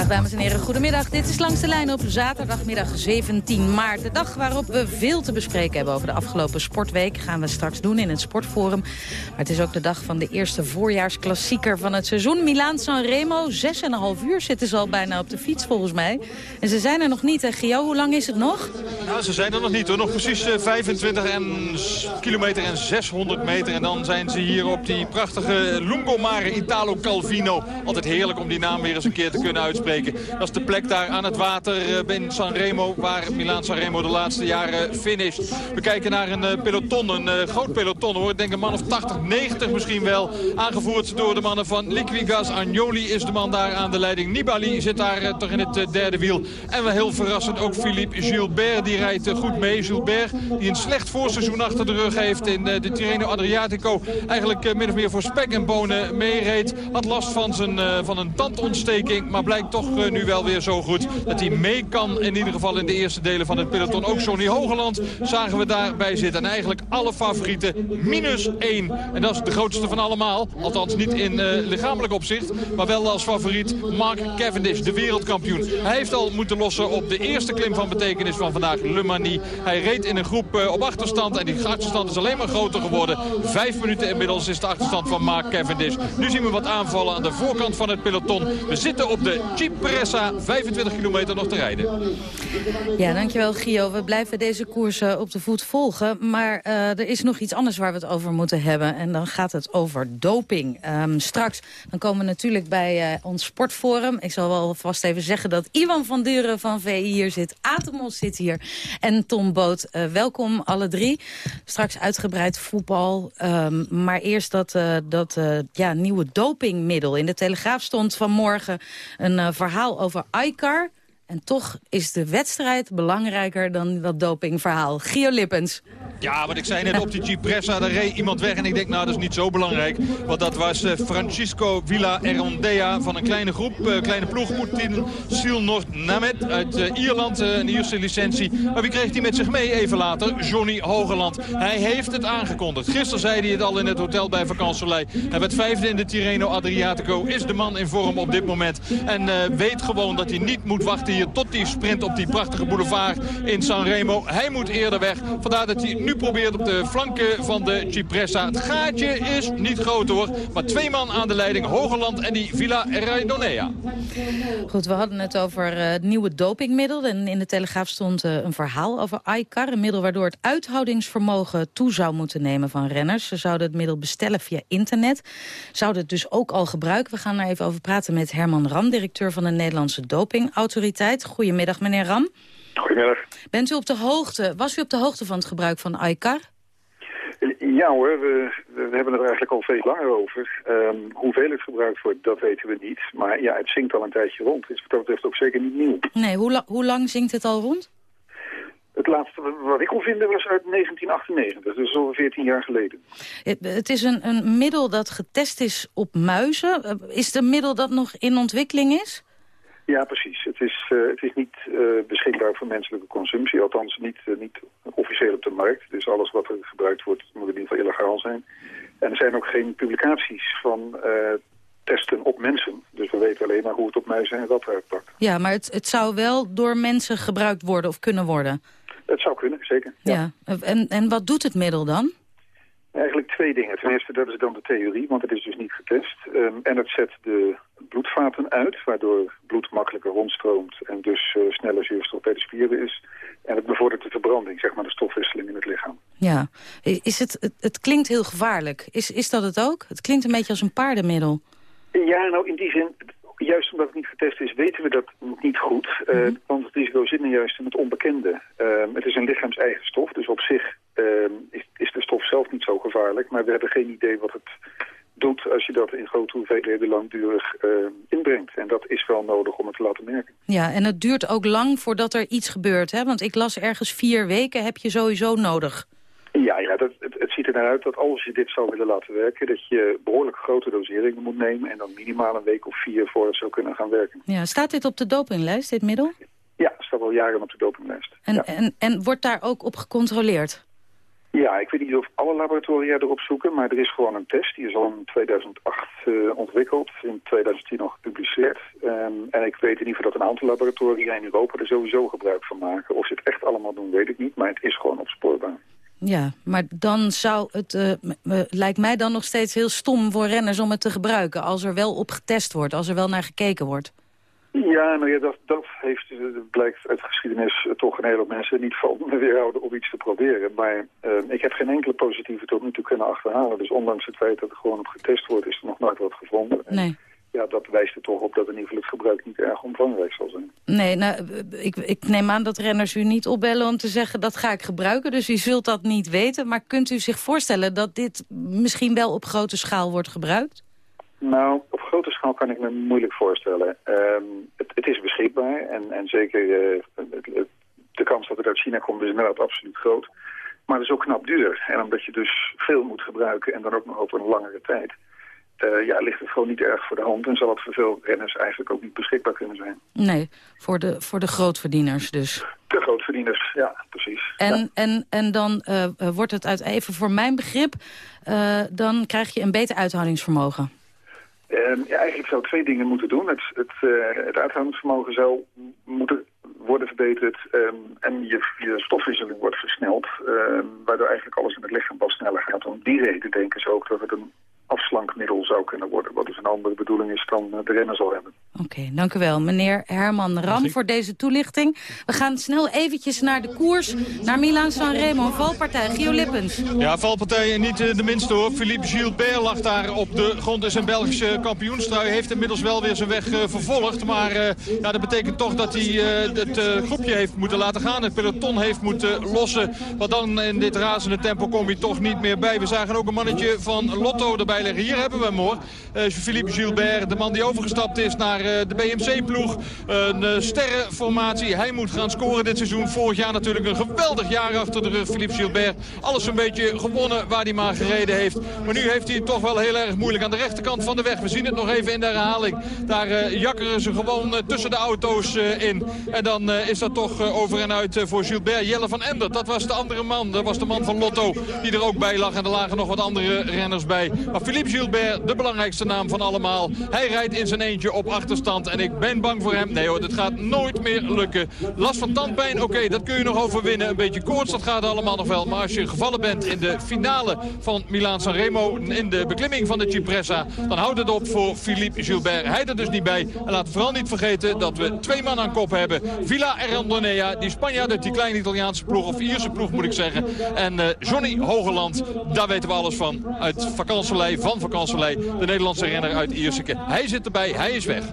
Dag dames en heren, goedemiddag. Dit is Langs de Lijn op zaterdagmiddag 17 maart. De dag waarop we veel te bespreken hebben over de afgelopen sportweek. Gaan we straks doen in het Sportforum. Maar het is ook de dag van de eerste voorjaarsklassieker van het seizoen. Milaan-San Remo, 6,5 uur zitten ze al bijna op de fiets volgens mij. En ze zijn er nog niet, hè Gio? Hoe lang is het nog? Nou, ze zijn er nog niet hoor. Nog precies eh, 25 en s- kilometer en 600 meter. En dan zijn ze hier op die prachtige Lungomare Italo Calvino. Altijd heerlijk om die naam weer eens een keer te kunnen uitspreken. Dat is de plek daar aan het water eh, in Sanremo. Waar Milaan Sanremo de laatste jaren finisht. We kijken naar een eh, peloton. Een eh, groot peloton hoor. Ik denk een man of 80, 90 misschien wel. Aangevoerd door de mannen van Liquigas. Agnoli is de man daar aan de leiding. Nibali zit daar eh, toch in het eh, derde wiel. En wel heel verrassend ook Philippe Gilbert. Die rijdt eh, goed mee. Gilbert die een slecht voorseizoen achter de rug heeft in eh, de Tirreno Adriatico. Eigenlijk eh, min of meer voor spek en bonen meereed. Had last van, zijn, eh, van een tandontsteking. Maar blijkt toch eh, nu wel weer zo goed dat hij mee kan. In ieder geval in de eerste delen van het peloton. Ook Sonny Hogeland zagen we daarbij zitten. En eigenlijk alle favorieten minus één. En dat is de grootste van allemaal. Althans niet in eh, lichamelijk opzicht. Maar wel als favoriet Mark Cavendish, de wereldkampioen. Hij heeft al moeten lossen op de eerste klim van betekenis van vandaag, Le Mani. Hij reed in een groep eh, op achterstand. En die achterstand is alleen maar groter geworden. Vijf minuten inmiddels is de achterstand van Mark Cavendish. Nu zien we wat aanvallen aan de voorkant van het peloton. We zitten op de Cipressa. 25 kilometer nog te rijden. Ja, dankjewel Gio. We blijven deze koers op de voet volgen. Maar eh, er is nog iets anders waar we het over moeten hebben. En dan gaat het over doping. Ehm, straks dan komen we natuurlijk bij eh, ons sportforum. Ik zal wel vast even zeggen dat Iwan van Duren van VI hier zit. Atomos zit hier. En Tom Boot. Eh, welkom alle drie. Straks uitgebreid voetbal. Ehm, maar eerst dat, dat ja, nieuwe dopingmiddel. In de Telegraaf stond vanmorgen een verhaal over ICAR. En toch is de wedstrijd belangrijker dan dat dopingverhaal. Gio Lippens. Ja, wat ik zei net op die Cipressa, daar reed iemand weg. En ik denk, nou, dat is niet zo belangrijk. Want dat was uh, Francisco Villa Erondea van een kleine groep, uh, kleine ploeg. Poetin Sil Noord Namet uit uh, Ierland, een Ierse licentie. Maar wie kreeg hij met zich mee even later? Johnny Hogeland. Hij heeft het aangekondigd. Gisteren zei hij het al in het hotel bij Vakansolei. Hij werd vijfde in de Tirreno Adriatico. Is de man in vorm op dit moment. En weet gewoon dat hij niet moet wachten tot die sprint op die prachtige boulevard in Sanremo. Hij moet eerder weg. Vandaar dat hij nu probeert op de flanken van de Cipressa. Het gaatje is niet groot hoor. Maar twee man aan de leiding. Hogeland en die Villa Raidonea. Goed, we hadden het over uh, het nieuwe dopingmiddel. En in de Telegraaf stond uh, een verhaal over ICAR. Een middel waardoor het uithoudingsvermogen toe zou moeten nemen van renners. Ze zouden het middel bestellen via internet. Zouden het dus ook al gebruiken. We gaan daar even over praten met Herman Ram, directeur van de Nederlandse Dopingautoriteit. Goedemiddag meneer Ram. Goedemiddag. Bent u op de hoogte, was u op de hoogte van het gebruik van ICAR? Ja hoor, we, we hebben het er eigenlijk al veel langer over. Um, hoeveel het gebruikt wordt, dat weten we niet. Maar ja, het zingt al een tijdje rond. Het is wat dat betreft ook zeker niet nieuw. Nee, hoe, la hoe lang zingt het al rond? Het laatste wat ik kon vinden was uit 1998, dus over 14 jaar geleden. Het, het is een, een middel dat getest is op muizen. Is het een middel dat nog in ontwikkeling is? Ja, precies. Het is, uh, het is niet uh, beschikbaar voor menselijke consumptie. Althans niet, uh, niet officieel op de markt. Dus alles wat er gebruikt wordt moet in ieder geval illegaal zijn. En er zijn ook geen publicaties van testen op mensen. Dus we weten alleen maar hoe het op muizen en ratten uitpakt. Ja, maar het, het zou wel door mensen gebruikt worden of kunnen worden? Het zou kunnen, zeker. Ja. ja. En, en wat doet het middel dan? Eigenlijk twee dingen. Ten eerste, dat is dan de theorie, want het is dus niet getest. Um, en het zet de bloedvaten uit, waardoor bloed makkelijker rondstroomt en dus uh, sneller zuurstof bij de spieren is. En het bevordert de verbranding, zeg maar de stofwisseling in het lichaam. Ja, is het, het, het klinkt heel gevaarlijk. Is, is dat het ook? Het klinkt een beetje als een paardenmiddel. Ja, nou in die zin, juist omdat het niet getest is, weten we dat niet goed. Uh, mm -hmm. Want het risico zit nu juist in het onbekende. Uh, het is een lichaams-eigen stof, dus op zich uh, is, is de stof zelf niet zo gevaarlijk. Maar we hebben geen idee wat het doet als je dat in grote hoeveelheden langdurig inbrengt. En dat is wel nodig om het te laten merken. Ja, en het duurt ook lang voordat er iets gebeurt, hè? Want ik las ergens vier weken heb je sowieso nodig. Ja, ja dat, het, het ziet er naar uit dat als je dit zou willen laten werken... dat je behoorlijk grote doseringen moet nemen... en dan minimaal een week of vier voor het zou kunnen gaan werken. Ja, staat dit op de dopinglijst, dit middel? Ja, het staat al jaren op de dopinglijst. En, ja. en, en wordt daar ook op gecontroleerd? Ja, ik weet niet of alle laboratoria erop zoeken, maar er is gewoon een test. Die is al in 2008 uh, ontwikkeld, in 2010 al gepubliceerd. Um, en ik weet in ieder geval dat een aantal laboratoria in Europa er sowieso gebruik van maken. Of ze het echt allemaal doen, weet ik niet, maar het is gewoon opspoorbaar. Ja, maar dan zou het, uh, lijkt mij dan nog steeds heel stom voor renners om het te gebruiken. Als er wel op getest wordt, als er wel naar gekeken wordt. Ja, nou ja, dat, dat heeft, blijkt uit geschiedenis toch een hele mensen niet van weerhouden om iets te proberen. Maar uh, ik heb geen enkele positieve tot nu toe kunnen achterhalen. Dus ondanks het feit dat er gewoon op getest wordt, is er nog nooit wat gevonden. Nee. Ja, dat wijst er toch op dat in ieder geval het gebruik niet erg omvangrijk zal zijn. Nee, nou, ik, ik neem aan dat renners u niet opbellen om te zeggen dat ga ik gebruiken. Dus u zult dat niet weten. Maar kunt u zich voorstellen dat dit misschien wel op grote schaal wordt gebruikt? Nou, op grote schaal kan ik me moeilijk voorstellen. Um, het, het, is beschikbaar en, en zeker uh, het, de kans dat het uit China komt is inderdaad absoluut groot. Maar het is ook knap duur. En omdat je dus veel moet gebruiken en dan ook nog over een langere tijd... Uh, ja, ligt het gewoon niet erg voor de hand en zal het voor veel renners eigenlijk ook niet beschikbaar kunnen zijn. Nee, voor de, voor de grootverdieners dus. De grootverdieners, ja, precies. En, ja. en, en dan uh, wordt het uit even voor mijn begrip, dan krijg je een beter uithoudingsvermogen. Um, eigenlijk zou twee dingen moeten doen. Het, het, uh, het zou moeten worden verbeterd um, en je, je stofwisseling wordt versneld, um, waardoor eigenlijk alles in het lichaam pas sneller gaat. Om die reden denken ze ook dat het een afslankmiddel zou kunnen worden, wat dus een andere bedoeling is dan de renner zal hebben. Oké, okay, dank u wel. Meneer Herman Ram voor deze toelichting. We gaan snel eventjes naar de koers, naar Milan Sanremo, een valpartij. Gio Lippens. Ja, valpartij niet de minste hoor. Philippe Gilbert lag daar op de grond. is een Belgische kampioenstrui. Heeft inmiddels wel weer zijn weg uh, vervolgd. Maar uh, ja, dat betekent toch dat hij uh, het groepje heeft moeten laten gaan. Het peloton heeft moeten lossen. Want dan in dit razende tempo kom je toch niet meer bij. We zagen ook een mannetje van Lotto erbij Hier hebben we hem hoor. Philippe Gilbert, de man die overgestapt is naar naar de BMC-ploeg. Een sterrenformatie. Hij moet gaan scoren dit seizoen. Vorig jaar natuurlijk een geweldig jaar achter de rug. Philippe Gilbert. Alles een beetje gewonnen waar hij maar gereden heeft. Maar nu heeft hij het toch wel heel erg moeilijk aan de rechterkant van de weg. We zien het nog even in de herhaling. Daar jakkeren ze gewoon tussen de auto's in. En dan is dat toch over en uit voor Gilbert. Jelle van Emder, dat was de andere man. Dat was de man van Lotto die er ook bij lag. En er lagen nog wat andere renners bij. Philippe Gilbert, de belangrijkste naam van allemaal. Hij rijdt in zijn eentje op achterstand. En ik ben bang voor hem. Nee hoor, dit gaat nooit meer lukken. Last van tandpijn, oké, dat kun je nog overwinnen. Een beetje koorts, dat gaat allemaal nog wel. Maar als je gevallen bent in de finale van Milaan Sanremo... in de beklimming van de Cipressa... dan houdt het op voor Philippe Gilbert. Hij er dus niet bij. En laat vooral niet vergeten dat we twee man aan kop hebben. Villa Errandonea, die Spanjaard uit die kleine Italiaanse ploeg... of Ierse ploeg moet ik zeggen. En uh, Johnny Hogeland, daar weten we alles van. Uit Van Vakanselij, de Nederlandse renner uit Ierseke. Hij zit erbij, hij is weg.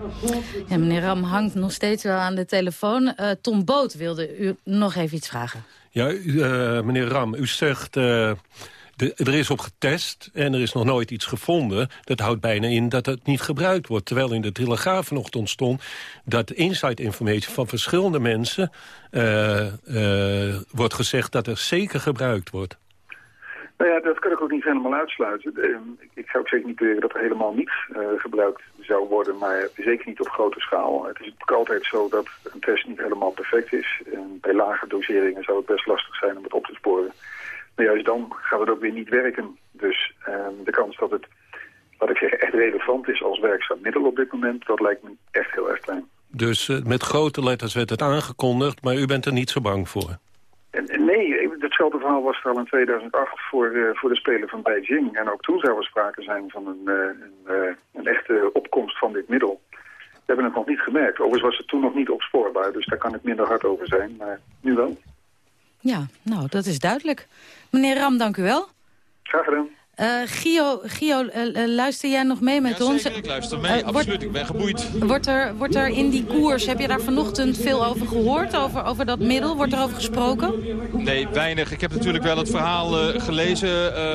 Ja, meneer Ram hangt nog steeds wel aan de telefoon. Uh, Tom Boot wilde u nog even iets vragen. Ja, uh, meneer Ram, u zegt... De, er is op getest en er is nog nooit iets gevonden. Dat houdt bijna in dat het niet gebruikt wordt. Terwijl in de Telegraaf vanochtend stond... dat inside information van verschillende mensen... Uh, uh, wordt gezegd dat er zeker gebruikt wordt. Nou ja, dat kan ik ook niet helemaal uitsluiten. Ik zou ook zeker niet beweren dat er helemaal niet uh, gebruikt zou worden, maar zeker niet op grote schaal. Het is natuurlijk altijd zo dat een test niet helemaal perfect is. En bij lage doseringen zou het best lastig zijn om het op te sporen. Maar juist dan gaat het ook weer niet werken. Dus um, de kans dat het, wat ik zeg, echt relevant is als werkzaam middel op dit moment, dat lijkt me echt heel erg klein. Dus uh, met grote letters werd het aangekondigd, maar u bent er niet zo bang voor? Nee, hetzelfde verhaal was er al in 2008 voor, uh, voor de Spelen van Beijing. En ook toen zou er sprake zijn van een, uh, een, een echte opkomst van dit middel. We hebben het nog niet gemerkt. Overigens was het toen nog niet opspoorbaar, dus daar kan ik minder hard over zijn. Maar nu wel. Ja, nou, dat is duidelijk. Meneer Ram, dank u wel. Graag gedaan. Uh, Gio, Gio uh, luister jij nog mee met ja, ons? Zeker, ik luister mee. Absoluut, ik ben geboeid. Wordt er, wordt er in die koers, heb je daar vanochtend veel over gehoord? Over, over dat middel? Wordt er over gesproken? Nee, weinig. Ik heb natuurlijk wel het verhaal gelezen.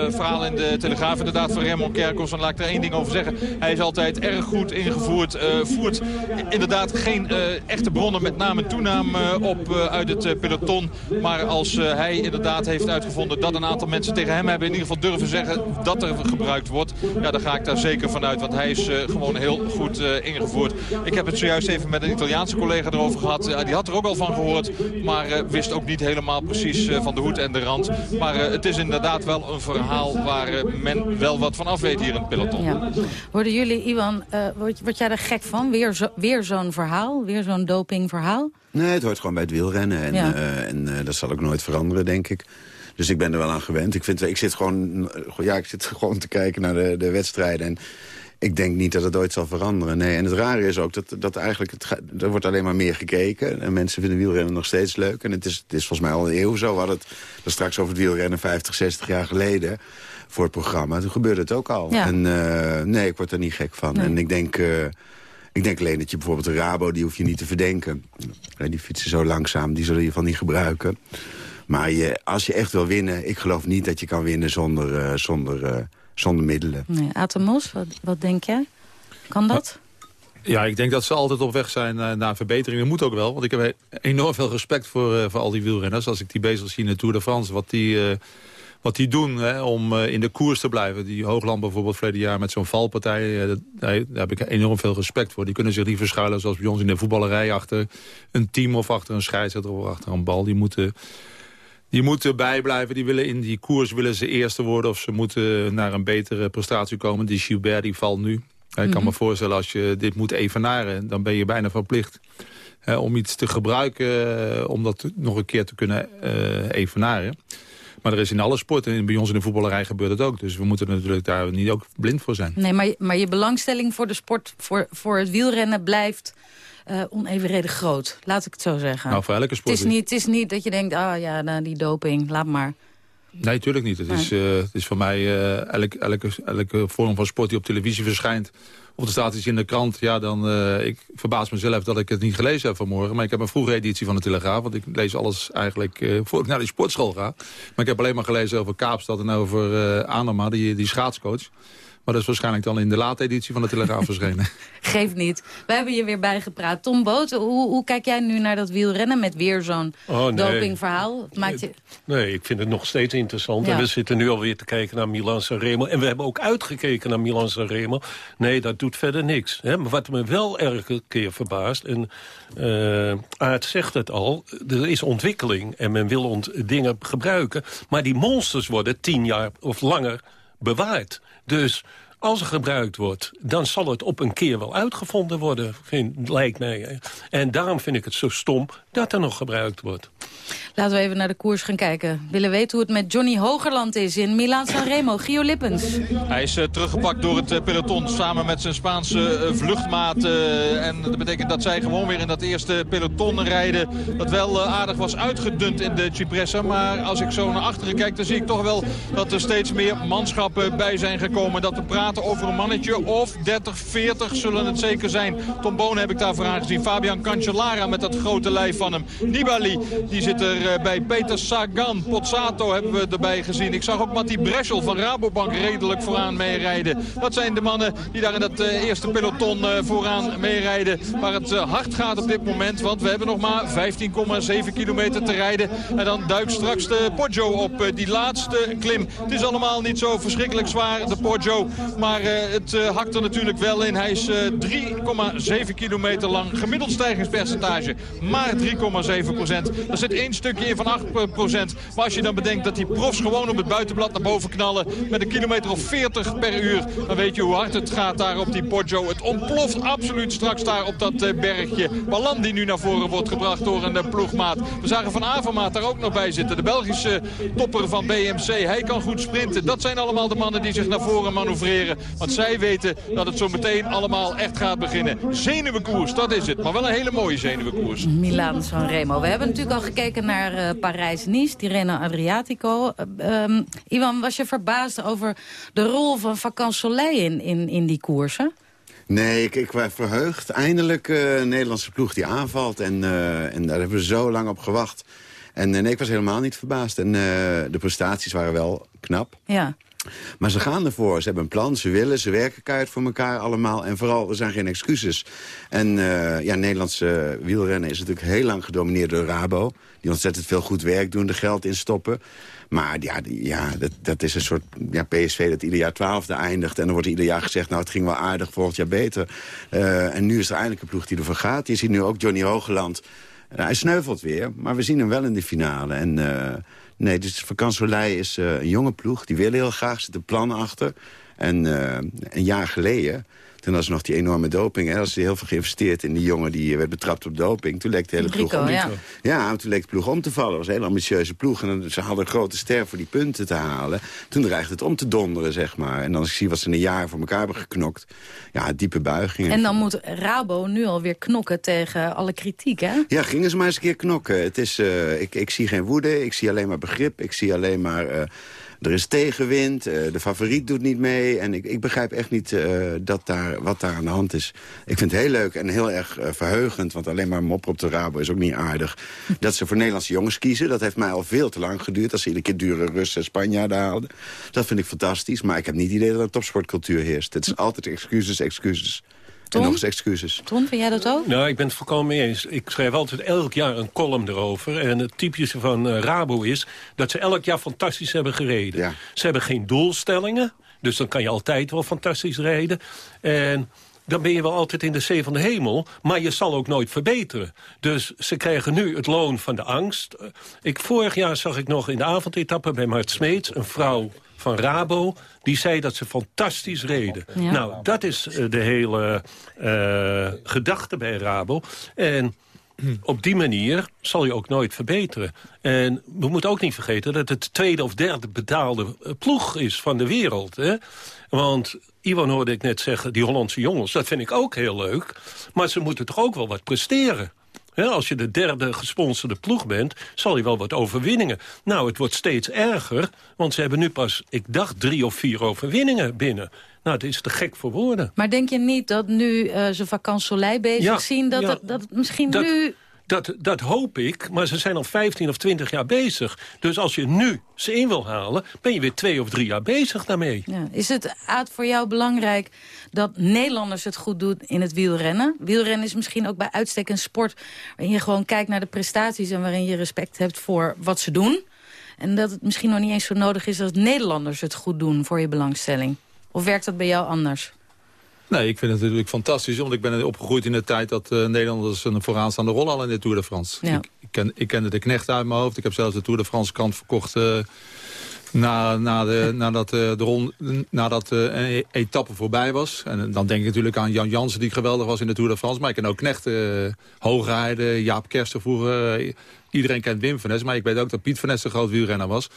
Het verhaal in de Telegraaf inderdaad van Raymond Kerkels. En laat ik er één ding over zeggen. Hij is altijd erg goed ingevoerd. voert inderdaad geen echte bronnen met naam en toenaam op uit het peloton. Maar als hij inderdaad heeft uitgevonden dat een aantal mensen tegen hem hebben in ieder geval durven zeggen dat er gebruikt wordt. Ja, dan ga ik daar zeker vanuit, want hij is uh, gewoon heel goed uh, ingevoerd. Ik heb het zojuist even met een Italiaanse collega erover gehad. Uh, die had er ook al van gehoord, maar wist ook niet helemaal precies van de hoed en de rand. Maar het is inderdaad wel een verhaal waar men wel wat van af weet hier in het peloton. Ja. Worden jullie, Iwan, word, word, jij er gek van? Weer zo'n weer zo'n verhaal? Weer zo'n dopingverhaal? Nee, het hoort gewoon bij het wielrennen. En, ja. en dat zal ook nooit veranderen, denk ik. Dus ik ben er wel aan gewend. Ik, vind, ik, zit, gewoon, ja, ik zit gewoon te kijken naar de, de wedstrijden. En ik denk niet dat het ooit zal veranderen. Nee. En het rare is ook dat, dat eigenlijk het, er wordt alleen maar meer gekeken. En mensen vinden wielrennen nog steeds leuk. En het is, het is volgens mij al een eeuw zo. We hadden het straks over het wielrennen 50, 60 jaar geleden voor het programma. Toen gebeurde het ook al. Ja. En uh, nee, ik word er niet gek van. Nee. En ik denk... Uh, ik denk alleen dat je bijvoorbeeld de Rabo, die hoef je niet te verdenken. Die fietsen zo langzaam, die zullen je van niet gebruiken. Maar je, als je echt wil winnen, ik geloof niet dat je kan winnen zonder, uh, zonder, uh, zonder middelen. Nee, Atemos, wat, wat denk jij? Kan dat? Ja, ik denk dat ze altijd op weg zijn uh, naar verbetering. Dat moet ook wel, want ik heb enorm veel respect voor, voor al die wielrenners. Als ik die bezig zie in de Tour de France, wat die, wat die doen hè, om in de koers te blijven. Die Hoogland bijvoorbeeld verleden jaar met zo'n valpartij, daar, daar, heb ik enorm veel respect voor. Die kunnen zich niet verschuilen zoals bij ons in de voetballerij achter een team of achter een scheidsrechter of achter een bal. Die moeten die moeten bijblijven. Die willen in die koers willen ze eerste worden... of ze moeten naar een betere prestatie komen. Die Gilbert die valt nu. Ik kan -hmm. me voorstellen, als je dit moet evenaren... dan ben je bijna verplicht uh, om iets te gebruiken... Uh, om dat nog een keer te kunnen uh, evenaren. Maar er is in alle sporten, en bij ons in de voetballerij gebeurt het ook. Dus we moeten natuurlijk daar niet ook blind voor zijn. Nee, maar, maar je belangstelling voor de sport, voor, voor het wielrennen blijft uh, onevenredig groot. Laat ik het zo zeggen. Nou, voor elke sport. Het is niet, het is niet dat je denkt, ah ja, nou, die doping, laat maar. Nee, natuurlijk niet. Het is, uh, het is voor mij uh, elke, elke, elke vorm van sport die op televisie verschijnt... of er staat iets in de krant, ja, dan... Uh, ik verbaas mezelf dat ik het niet gelezen heb vanmorgen. Maar ik heb een vroege editie van de Telegraaf. Want ik lees alles eigenlijk uh, voor ik naar de sportschool ga. Maar ik heb alleen maar gelezen over Kaapstad en over uh, die, die schaatscoach. Maar dat is waarschijnlijk dan in de late editie van de Telegraaf verschenen. Geeft niet. We hebben je weer bijgepraat. Tom Boten, hoe, hoe kijk jij nu naar dat wielrennen met weer zo'n Oh, nee. dopingverhaal? Maakt je... Nee, ik vind het nog steeds interessant. Ja. En we zitten nu alweer te kijken naar Milan Sanremo. En we hebben ook uitgekeken naar Milan Sanremo. Nee, dat doet verder niks. Hè. Maar wat me wel elke keer verbaast... en eh Aart zegt het al, er is ontwikkeling... en men wil ont dingen gebruiken. Maar die monsters worden tien jaar of langer bewaard. Dus als er gebruikt wordt, dan zal het op een keer wel uitgevonden worden, vind, lijkt mij. En daarom vind ik het zo stom dat er nog gebruikt wordt. Laten we even naar de koers gaan kijken. Willen weten hoe het met Johnny Hogerland is in Milaan Sanremo. Gio Lippens. Hij is eh, teruggepakt door het eh, peloton samen met zijn Spaanse eh, vluchtmaat. en dat betekent dat zij gewoon weer in dat eerste peloton rijden. Dat wel aardig was uitgedund in de Cipressa. Maar als ik zo naar achteren kijk, dan zie ik toch wel dat er steeds meer manschappen bij zijn gekomen. Dat we over een mannetje of 30, 40 zullen het zeker zijn. Tom Boon heb ik daarvoor aangezien. Fabian Cancellara met dat grote lijf van hem. Nibali, die zit er eh, bij. Peter Sagan, Pozzato hebben we erbij gezien. Ik zag ook Matti Breschel van Rabobank redelijk vooraan meerijden. Dat zijn de mannen die daar in dat eh, eerste peloton eh, vooraan meerijden. Waar het hard gaat op dit moment. Want we hebben nog maar 15,7 kilometer te rijden. En dan duikt straks de Poggio op die laatste klim. Het is allemaal niet zo verschrikkelijk zwaar, de Poggio. Maar eh, het eh, hakt er natuurlijk wel in. Hij is eh, 3,7 kilometer lang. Gemiddeld stijgingspercentage maar 3,7 procent. Er zit één stukje in van 8 procent. Maar als je dan bedenkt dat die profs gewoon op het buitenblad naar boven knallen... met een kilometer of 40 per uur... dan weet je hoe hard het gaat daar op die Poggio. Het ontploft absoluut straks daar op dat eh, bergje. Ballan die nu naar voren wordt gebracht door een eh, ploegmaat. We zagen Van Avermaat daar ook nog bij zitten. De Belgische topper van BMC. Hij kan goed sprinten. Dat zijn allemaal de mannen die zich naar voren manoeuvreren. Want zij weten dat het zo meteen allemaal echt gaat beginnen. Zenuwenkoers, dat is het. Maar wel een hele mooie zenuwenkoers. Milaan Sanremo. We hebben natuurlijk al gekeken naar eh, Parijs-Nice, Tirreno Adriatico. Eh, ehm, Iwan, was je verbaasd over de rol van Vacan Soleil in, in, in die koersen? Nee, ik, ik was verheugd. Eindelijk eh, een Nederlandse ploeg die aanvalt. En, eh, en daar hebben we zo lang op gewacht. En nee, ik was helemaal niet verbaasd. En eh, de prestaties waren wel knap. Ja. Maar ze gaan ervoor. Ze hebben een plan, ze willen, ze werken keihard voor elkaar allemaal. En vooral, er zijn geen excuses. En eh, ja, Nederlandse wielrennen is natuurlijk heel lang gedomineerd door Rabo. Die ontzettend veel goed werk doen, er geld in stoppen. Maar ja, ja dat, dat is een soort ja, PSV dat ieder jaar twaalfde eindigt. En dan wordt ieder jaar gezegd, nou het ging wel aardig, volgend jaar beter. Eh, en nu is er eindelijk een ploeg die ervoor gaat. Je ziet nu ook Johnny Hogeland. Nou, hij sneuvelt weer, maar we zien hem wel in de finale. En eh, nee, dus Vakansolei is eh, een jonge ploeg. Die willen heel graag, zit een plan achter. En eh, een jaar geleden, toen was er nog die enorme doping... Hè, als ze heel veel geïnvesteerd in die jongen die eh, werd betrapt op doping. Toen leek de hele ploeg om. ja. Ja, toen leek de ploeg om te vallen. Het was een hele ambitieuze ploeg. En ze hadden een grote ster voor die punten te halen. Toen dreigde het om te donderen, zeg maar. En dan als ik zie wat ze in een jaar voor elkaar hebben geknokt. Ja, diepe buigingen. En dan moet Rabo nu alweer knokken tegen alle kritiek, hè? Ja, gingen ze maar eens een keer knokken. Het is, eh, ik, ik zie geen woede, ik zie alleen maar begrip. Ik zie alleen maar, eh, er is tegenwind, eh, de favoriet doet niet mee. En ik, ik begrijp echt niet eh, dat daar, wat daar aan de hand is. Ik vind het heel leuk en heel erg eh, verheugend... want alleen maar mopper op de Rabo is ook niet aardig... dat ze voor Nederlandse jongens kiezen. Dat heeft mij al veel te lang geduurd... als ze iedere keer dure Russen en Spanjaarden haalden. Dat vind ik fantastisch, maar ik heb niet het idee dat er topsportcultuur heerst. Het is altijd excuses, excuses. Tom? En nog eens excuses. Ton, vind jij dat ook? Nou, ik ben het volkomen mee eens. Ik schrijf altijd elk jaar een column erover. En het typische van eh, Rabo is dat ze elk jaar fantastisch hebben gereden. Ze hebben geen doelstellingen, dus dan kan je altijd wel fantastisch rijden. En dan ben je wel altijd in de zee van de hemel, maar je zal ook nooit verbeteren. Dus ze krijgen nu het loon van de angst. Ik, vorig jaar zag ik nog in de avondetappe bij Mart Smeets... een vrouw van Rabo, die zei dat ze fantastisch reden. Ja. Nou, dat is eh, de hele eh, gedachte bij Rabo. En op die manier zal je ook nooit verbeteren. En we moeten ook niet vergeten dat het tweede of derde betaalde eh, ploeg is van de wereld. Hè? Want Iwan hoorde ik net zeggen, die Hollandse jongens, dat vind ik ook heel leuk. Maar ze moeten toch ook wel wat presteren. Als je de derde gesponsorde ploeg bent, zal je wel wat overwinningen. Nou, het wordt steeds erger, want ze hebben nu pas, ik dacht, drie of vier overwinningen binnen. Nou, dat is te gek voor woorden. Maar denk je niet dat nu eh, ze Soleil bezig Ja, zien... dat, ja. het, dat het misschien Dat- nu Dat, dat hoop ik, maar ze zijn al 15 of 20 jaar bezig. Dus als je nu ze in wil halen, ben je weer twee of drie jaar bezig daarmee. Ja. Is het, Aad, voor jou belangrijk dat Nederlanders het goed doen in het wielrennen? Wielrennen is misschien ook bij uitstek een sport... waarin je gewoon kijkt naar de prestaties... en waarin je respect hebt voor wat ze doen. En dat het misschien nog niet eens zo nodig is... dat Nederlanders het goed doen voor je belangstelling. Of werkt dat bij jou anders? Nee, ik vind het natuurlijk fantastisch. Want ik ben opgegroeid in de tijd dat uh, Nederlanders een vooraanstaande rol hadden in de Tour de France. Ja. Ik, ik, ken, ik kende de knecht uit mijn hoofd. Ik heb zelfs de Tour de France kant verkocht... Uh, na, na de, nadat, uh, de rond, nadat uh, een etappe voorbij was. En dan denk ik natuurlijk aan Jan Jansen die geweldig was in de Tour de France. Maar ik ken ook Knechten, uh, Hoogheide, Jaap Kersten vroeger. iedereen kent Wim van. Maar ik weet ook dat Piet van Ness een groot wielrenner was.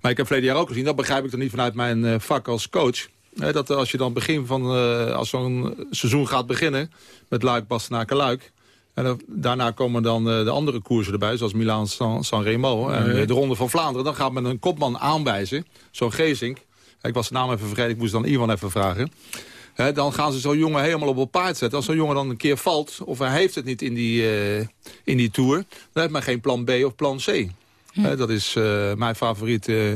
Maar ik heb verleden jaar ook gezien. Dat begrijp ik dan niet vanuit mijn vak als coach. Dat als je dan begin van, als zo'n seizoen gaat beginnen... met Luik, Bastenaken, Luik... En dan, daarna komen dan uh, de andere koersen erbij, zoals Milaan San, San Remo en uh, de Ronde van Vlaanderen. Dan gaat men een kopman aanwijzen, zo'n Gezink. Ik was de naam even vergeten, ik moest dan Ivan even vragen. Dan gaan ze zo'n jongen helemaal op een paard zetten. Als zo'n jongen dan een keer valt, of hij heeft het niet in die, uh, in die Tour... dan heeft men geen plan B of plan C. Hè, dat is uh, mijn favoriet... Uh,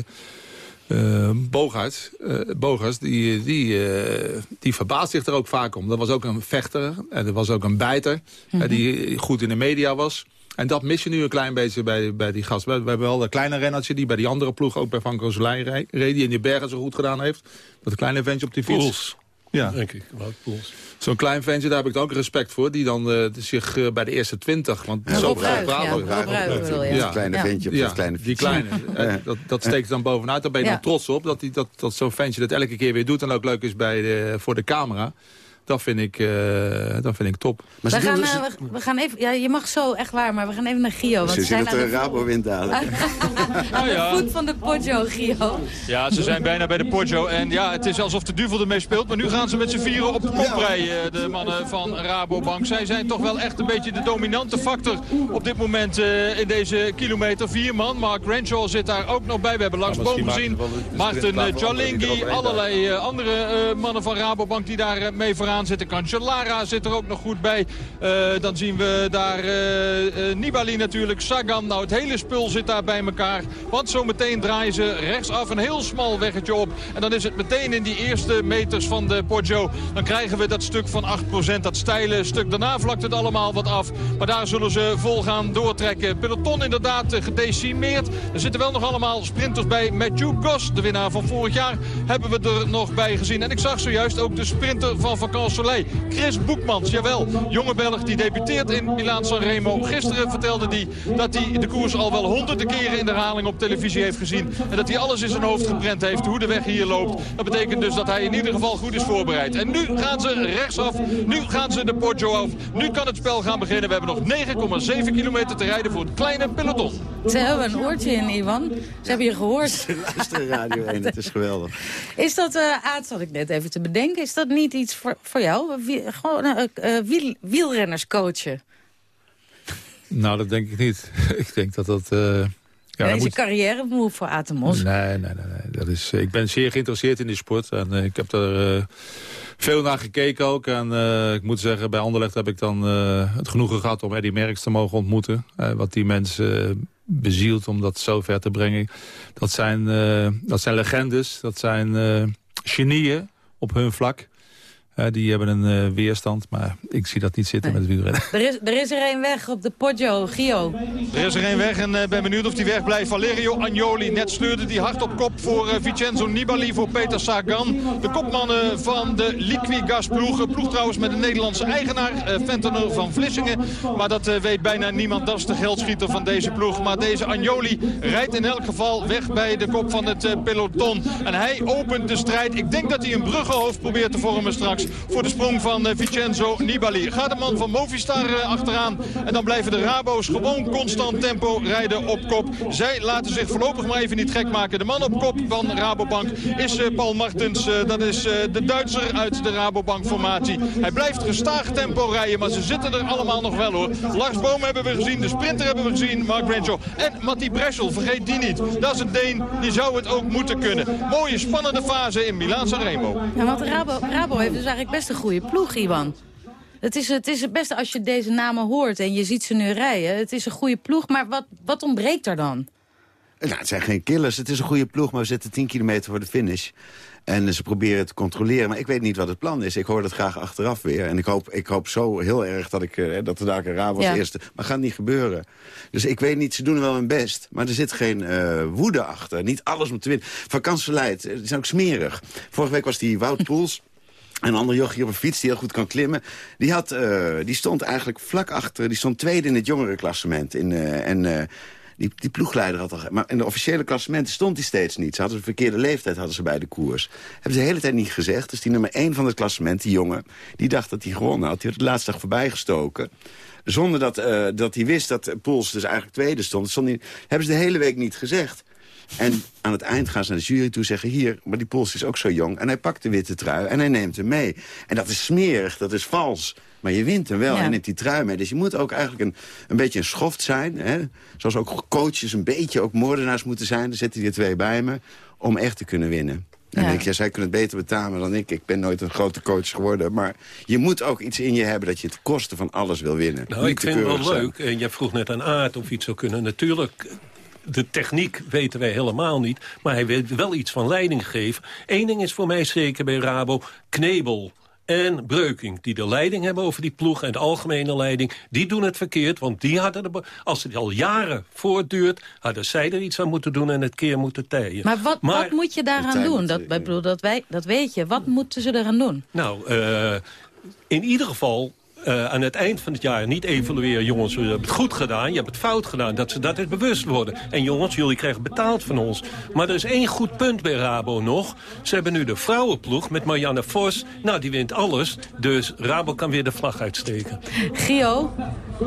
Bogaerts, uh, Bogaerts die, die, uh, die verbaast zich er ook vaak om. Dat was ook een vechter en dat was ook een bijter mm -hmm. die goed in de media was. En dat mis je nu een klein beetje bij, bij die gast. We, we hebben wel een kleine rennertje die bij die andere ploeg... ook bij Van Roselijn reed, die in die bergen zo goed gedaan heeft. Dat kleine ventje op die fiets. Poels. Ja. Denk ik, Wout Poels. Zo'n klein ventje, daar heb ik ook respect voor. Die dan uh, zich uh, bij de eerste twintig... Want ja, zo praat ja. ja. Dat kleine ventje op ja, dat kleine Die kleine, uh, dat, dat steekt dan bovenuit. Daar ben je Ja. dan trots op. Dat, die, dat, dat zo'n ventje dat elke keer weer doet... en ook leuk is bij de, voor de camera. Dat vind ik, uh, dat vind ik top. We gaan, uh, we, we, gaan even, ja, je mag zo, echt waar, maar we gaan even naar Gio. Want Ze zijn het uh, Rabo wint dadelijk. oh, ja. Goed van de Poggio, Gio. Ja, ze zijn bijna bij de Poggio. En ja, het is alsof de duvel ermee speelt. Maar nu gaan ze met z'n vieren op de kop rijden, de mannen van Rabobank. Zij zijn toch wel echt een beetje de dominante factor op dit moment uh, in deze kilometer. Vier man, Mark Renshaw zit daar ook nog bij. We hebben Lars ja, Boom gezien, Maarten Jolingi, allerlei andere mannen van Rabobank die daar mee vooraan zitten. Cancellara zit er ook nog goed bij. Uh, dan zien we daar uh, uh, Nibali natuurlijk, Sagan. Nou, het hele spul zit daar bij elkaar. Want zometeen draaien ze rechtsaf een heel smal weggetje op. En dan is het meteen in die eerste meters van de Poggio. Dan krijgen we dat stuk van 8%, dat steile stuk. Daarna vlakt het allemaal wat af. Maar daar zullen ze vol gaan doortrekken. Peloton inderdaad gedecimeerd. Er zitten wel nog allemaal sprinters bij. Matthew Goss, de winnaar van vorig jaar, hebben we er nog bij gezien. En ik zag zojuist ook de sprinter van Vakantie Soleil. Chris Boekmans, jawel. Jonge Belg die debuteert in Milaan Sanremo. Gisteren vertelde hij dat hij de koers al wel honderden keren in de herhaling op televisie heeft gezien. En dat hij alles in zijn hoofd geprent heeft hoe de weg hier loopt. Dat betekent dus dat hij in ieder geval goed is voorbereid. En nu gaan ze rechtsaf. Nu gaan ze de Poggio af. Nu kan het spel gaan beginnen. We hebben nog 9,7 kilometer te rijden voor het kleine peloton. Ze hebben een oortje in, Ivan. Ze hebben je gehoord. Luister Radio 1, dat is geweldig. Is dat, uh, Aad, zat ik net even te bedenken, is dat niet iets voor, voor jou? Wie, gewoon uh, wiel, wielrenners coachen? Nou, dat denk ik niet. ik denk dat dat... Uh, ja, is moet... een carrière move voor Atemos? Nee, nee, nee. nee. Dat is, ik ben zeer geïnteresseerd in die sport. En ik heb er veel naar gekeken ook. En ik moet zeggen, bij Anderlecht heb ik dan het genoegen gehad... om Eddie Merckx te mogen ontmoeten. wat die mensen bezielt om dat zo ver te brengen. Dat zijn, dat zijn legendes, dat zijn genieën op hun vlak. Uh, die hebben een uh, weerstand, maar ik zie dat niet zitten nee. met wielrennen. Er is, er is er een weg op de Poggio, Gio. Er is er een weg en uh, ben benieuwd of die weg blijft. Valerio Agnoli, net sleurde die hard op kop voor Vincenzo Nibali, voor Peter Sagan. De kopmannen van de Liquigas ploeg. Een ploeg trouwens met een Nederlandse eigenaar, Ventener van Vlissingen. Maar dat weet bijna niemand, dat is de geldschieter van deze ploeg. Maar deze Agnoli rijdt in elk geval weg bij de kop van het peloton. En hij opent de strijd. Ik denk dat hij een bruggenhoofd probeert te vormen straks voor de sprong van uh, Vincenzo Nibali. Gaat de man van Movistar uh, achteraan. En dan blijven de Rabo's gewoon constant tempo rijden op kop. Zij laten zich voorlopig maar even niet gek maken. De man op kop van Rabobank is uh, Paul Martens. dat is de Duitser uit de Rabobank-formatie. Hij blijft gestaag tempo rijden, maar ze zitten er allemaal nog wel hoor. Lars Boom hebben we gezien, de sprinter hebben we gezien, Mark Renshaw. En Matti Breschel, vergeet die niet. Dat is een Deen, die zou het ook moeten kunnen. Mooie, spannende fase in Milaan Sanremo. Ja, want Rabo, Rabo heeft dus eigenlijk best een goede ploeg, Iwan. Het is, het is het beste als je deze namen hoort en je ziet ze nu rijden. Het is een goede ploeg, maar wat, wat ontbreekt er dan? Nou, het zijn geen killers. Het is een goede ploeg, maar we zitten 10 kilometer voor de finish. En ze proberen het te controleren, maar ik weet niet wat het plan is. Ik hoor dat graag achteraf weer. En ik hoop, ik hoop zo heel erg dat, ik, eh, dat de Dakar Rabo als Ja. eerste... Maar gaat niet gebeuren. Dus ik weet niet, ze doen wel hun best. Maar er zit geen eh, woede achter. Niet alles om te winnen. Vakantieleid, eh, die zijn ook smerig. Vorige week was die Wout Poels... Een ander jochie op een fiets die heel goed kan klimmen. Die, had, eh, die stond eigenlijk vlak achter. Die stond tweede in het jongerenklassement. In, eh, en eh, die, die ploegleider had al... Maar in de officiële klassementen stond hij steeds niet. Ze hadden een verkeerde leeftijd hadden ze bij de koers. Hebben ze de hele tijd niet gezegd. Dus die nummer één van het klassement, die jongen... die dacht dat hij gewonnen had. Die had de laatste dag voorbij gestoken. Zonder dat, dat hij wist dat Poels dus eigenlijk tweede stond. stond hebben ze de hele week niet gezegd. En aan het eind gaan ze naar de jury toe zeggen... hier, maar die Pols is ook zo jong. En hij pakt de witte trui en hij neemt hem mee. En dat is smerig, dat is vals. Maar je wint hem wel Ja. en neemt die trui mee. Dus je moet ook eigenlijk een, een beetje een schoft zijn. Hè? Zoals ook coaches een beetje ook moordenaars moeten zijn. Er zitten die er twee bij me om echt te kunnen winnen. En Ja. ik, ja, zij kunnen het beter betalen dan ik. Ik ben nooit een grote coach geworden. Maar je moet ook iets in je hebben dat je het kosten van alles wil winnen. Nou, Niet ik vind het wel zijn. leuk. En jij vroeg net aan Aard of iets zou kunnen. Natuurlijk, de techniek weten wij helemaal niet. Maar hij weet wel iets van leiding geven. Eén ding is voor mij zeker bij Rabo. Knebel en Breuking, die de leiding hebben over die ploeg... en de algemene leiding, die doen het verkeerd. Want die hadden de, als het al jaren voortduurt... hadden zij er iets aan moeten doen en het keer moeten tijen. Maar wat, wat moet je daaraan doen? Dat, ik bedoel, dat, wij, dat weet je. Wat moeten ze eraan doen? Nou, eh, in ieder geval eh, aan het eind van het jaar niet evalueren... jongens, je hebt het goed gedaan, je hebt het fout gedaan. Dat ze dat eens bewust worden. En jongens, jullie krijgen betaald van ons. Maar er is één goed punt bij Rabo nog. Ze hebben nu de vrouwenploeg met Marianne Vos. Nou, die wint alles. Dus Rabo kan weer de vlag uitsteken. Gio?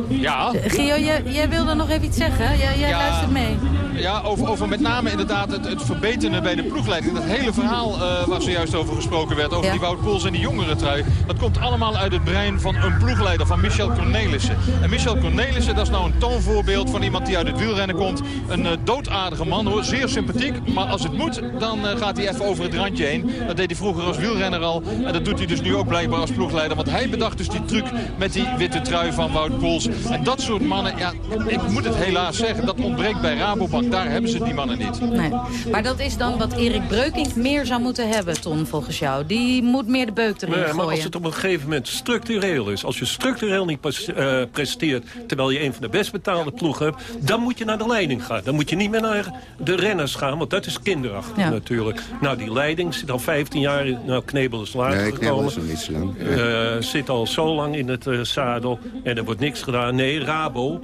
Ja? Gio, jij, jij wilde nog even iets zeggen? Jij, jij Ja. luistert mee. Ja, over, over met name inderdaad het, het verbeteren bij de ploegleiding. Dat hele verhaal eh, waar zojuist over gesproken werd, over Ja. die Wout Poels en die jongere trui. Dat komt allemaal uit het brein van een ploegleider, van Michel Cornelissen. En Michel Cornelissen, dat is nou een toonvoorbeeld van iemand die uit het wielrennen komt. Een eh, doodaardige man hoor, zeer sympathiek. Maar als het moet, dan eh, gaat hij even over het randje heen. Dat deed hij vroeger als wielrenner al. En dat doet hij dus nu ook blijkbaar als ploegleider. Want hij bedacht dus die truc met die witte trui van Wout Poels. En dat soort mannen, ja, ik moet het helaas zeggen, dat ontbreekt bij Rabobank. Daar hebben ze die mannen niet. Nee. Maar dat is dan wat Erik Breukink meer zou moeten hebben, Ton, volgens jou. Die moet meer de beuk erin Nee, maar gooien. als het op een gegeven moment structureel is... als je structureel niet eh, presteert... terwijl je een van de best betaalde ploegen hebt... dan moet je naar de leiding gaan. Dan moet je niet meer naar de renners gaan, want dat is kinderachtig Ja. natuurlijk. Nou, die leiding zit al 15 jaar... in- Nou, Knebel is later Nee, Knebel gekomen. is nog niet zo lang. Eh, zit al zo lang in het eh, zadel en er wordt niks gedaan. Nee, Rabo,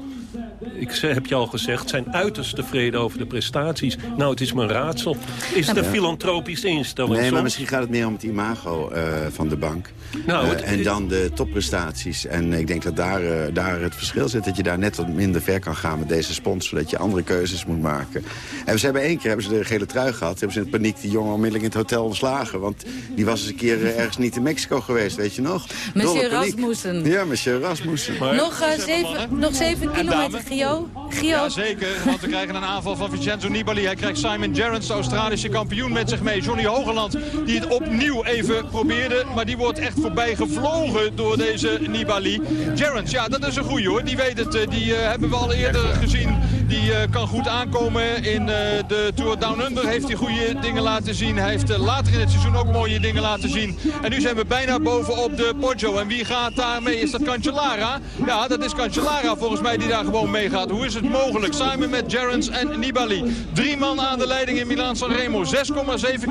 ik heb je al gezegd, zijn uiterst tevreden over de prestaties. Nou, het is mijn raadsel. Is het een Ja. filantropische instelling Nee, maar misschien gaat het meer om het imago eh, van de bank. Nou, Eh, het- en dan de topprestaties. En ik denk dat daar, eh, daar het verschil zit. Dat je daar net wat minder ver kan gaan met deze sponsor. Dat je andere keuzes moet maken. En ze hebben één keer hebben ze de gele trui gehad. Hebben ze in paniek die jongen onmiddellijk in het hotel ontslagen. Want die was eens een keer ergens niet in Mexico geweest, weet je nog? Monsieur. Rasmussen. Ja, monsieur Rasmussen. Nog, zeven, nog zeven kilometer, Gio. Gio. Ja, zeker. Want we krijgen een aanval van Vincenzo Nibali. Hij krijgt Simon Gerrans, de Australische kampioen, met zich mee. Johnny Hogeland, die het opnieuw even probeerde. Maar die wordt echt voorbij gevlogen door deze Nibali. Gerrans, ja, dat is een goeie hoor. Die weet het. eh, Die eh, hebben we al eerder gezien. Die eh, kan goed aankomen. In eh, de Tour Down Under heeft hij goede dingen laten zien. Hij heeft eh, later in het seizoen ook mooie dingen laten zien. En nu zijn we bijna bovenop de Poggio. En wie gaat daarmee? Is dat Cancellara? Ja, dat is Cancellara volgens mij die daar gewoon meegaat. Hoe is het mogelijk? Simon met Gerrans en Nibali. Drie man aan de leiding in Milaan Sanremo. 6,7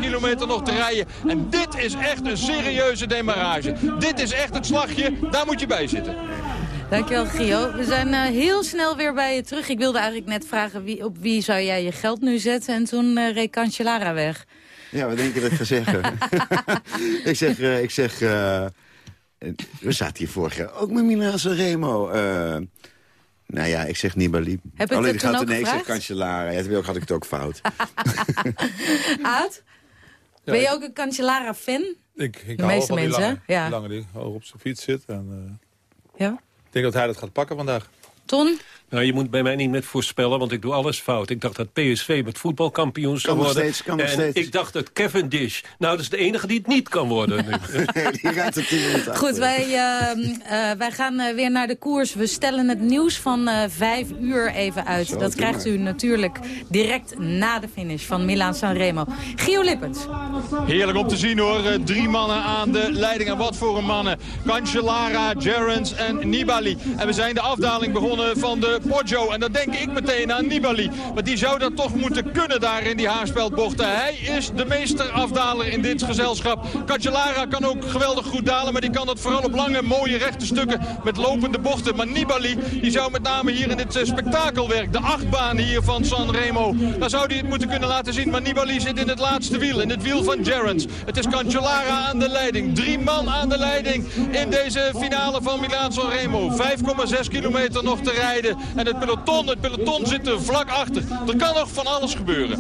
kilometer nog te rijden. En dit is echt een serieuze demarrage. Dit is echt het slagje. Daar moet je bij zitten. Dankjewel, Gio. We zijn eh, heel snel weer bij je terug. Ik wilde eigenlijk net vragen wie, op wie zou jij je geld nu zetten. En toen eh reed Cancellara weg. Ja, wat denk je dat ik ga zeggen? ik zeg, eh, ik zeg we zaten hier vorig jaar ook met Milan. Eh nou ja, ik zeg Nibali. Heb ik Alleen het die toen gaat ook nee, ik zeg? Cancellara. Ja, toen had ik het ook fout. Aad? Ben je ook een Cancellara-fan? Ik, ik De hou meeste die mensen, lange, ja. die lange die hoog op zijn fiets zit. En, eh, Ja? Ik denk dat hij dat gaat pakken vandaag. Ton? Nou, je moet bij mij niet met voorspellen, want ik doe alles fout. Ik dacht dat PSV met voetbalkampioen zou worden. steeds, kan en steeds. ik dacht dat Cavendish... Nou, dat is de enige die het niet kan worden nu. die gaat minuten achter. Goed, wij, eh, eh, wij gaan eh, weer naar de koers. We stellen het nieuws van eh, vijf uur even uit. Zo, dat krijgt maar. u natuurlijk direct na de finish van Milaan Sanremo. Gio Lippens. Heerlijk om te zien hoor. Drie mannen aan de leiding. En wat voor een mannen. Cancellara, Gerrans en Nibali. En we zijn de afdaling begonnen van de Poggio. En dan denk ik meteen aan Nibali. Maar die zou dat toch moeten kunnen daar in die haarspeldbochten. Hij is de meesterafdaler in dit gezelschap. Cancellara kan ook geweldig goed dalen. Maar die kan dat vooral op lange, mooie rechte stukken met lopende bochten. Maar Nibali die zou met name hier in dit eh, spektakelwerk, de achtbaan hier van Sanremo, daar zou hij het moeten kunnen laten zien. Maar Nibali zit in het laatste wiel, in het wiel van Gerrans. Het is Cancellara aan de leiding. Drie man aan de leiding in deze finale van Milaan Sanremo. 5,6 kilometer nog te rijden. En het peloton, het peloton zit er vlak achter. Er kan nog van alles gebeuren.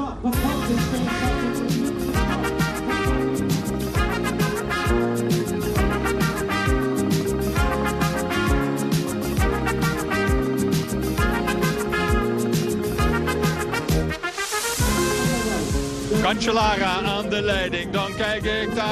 Cancellara aan de leiding. Dan kijk ik daar.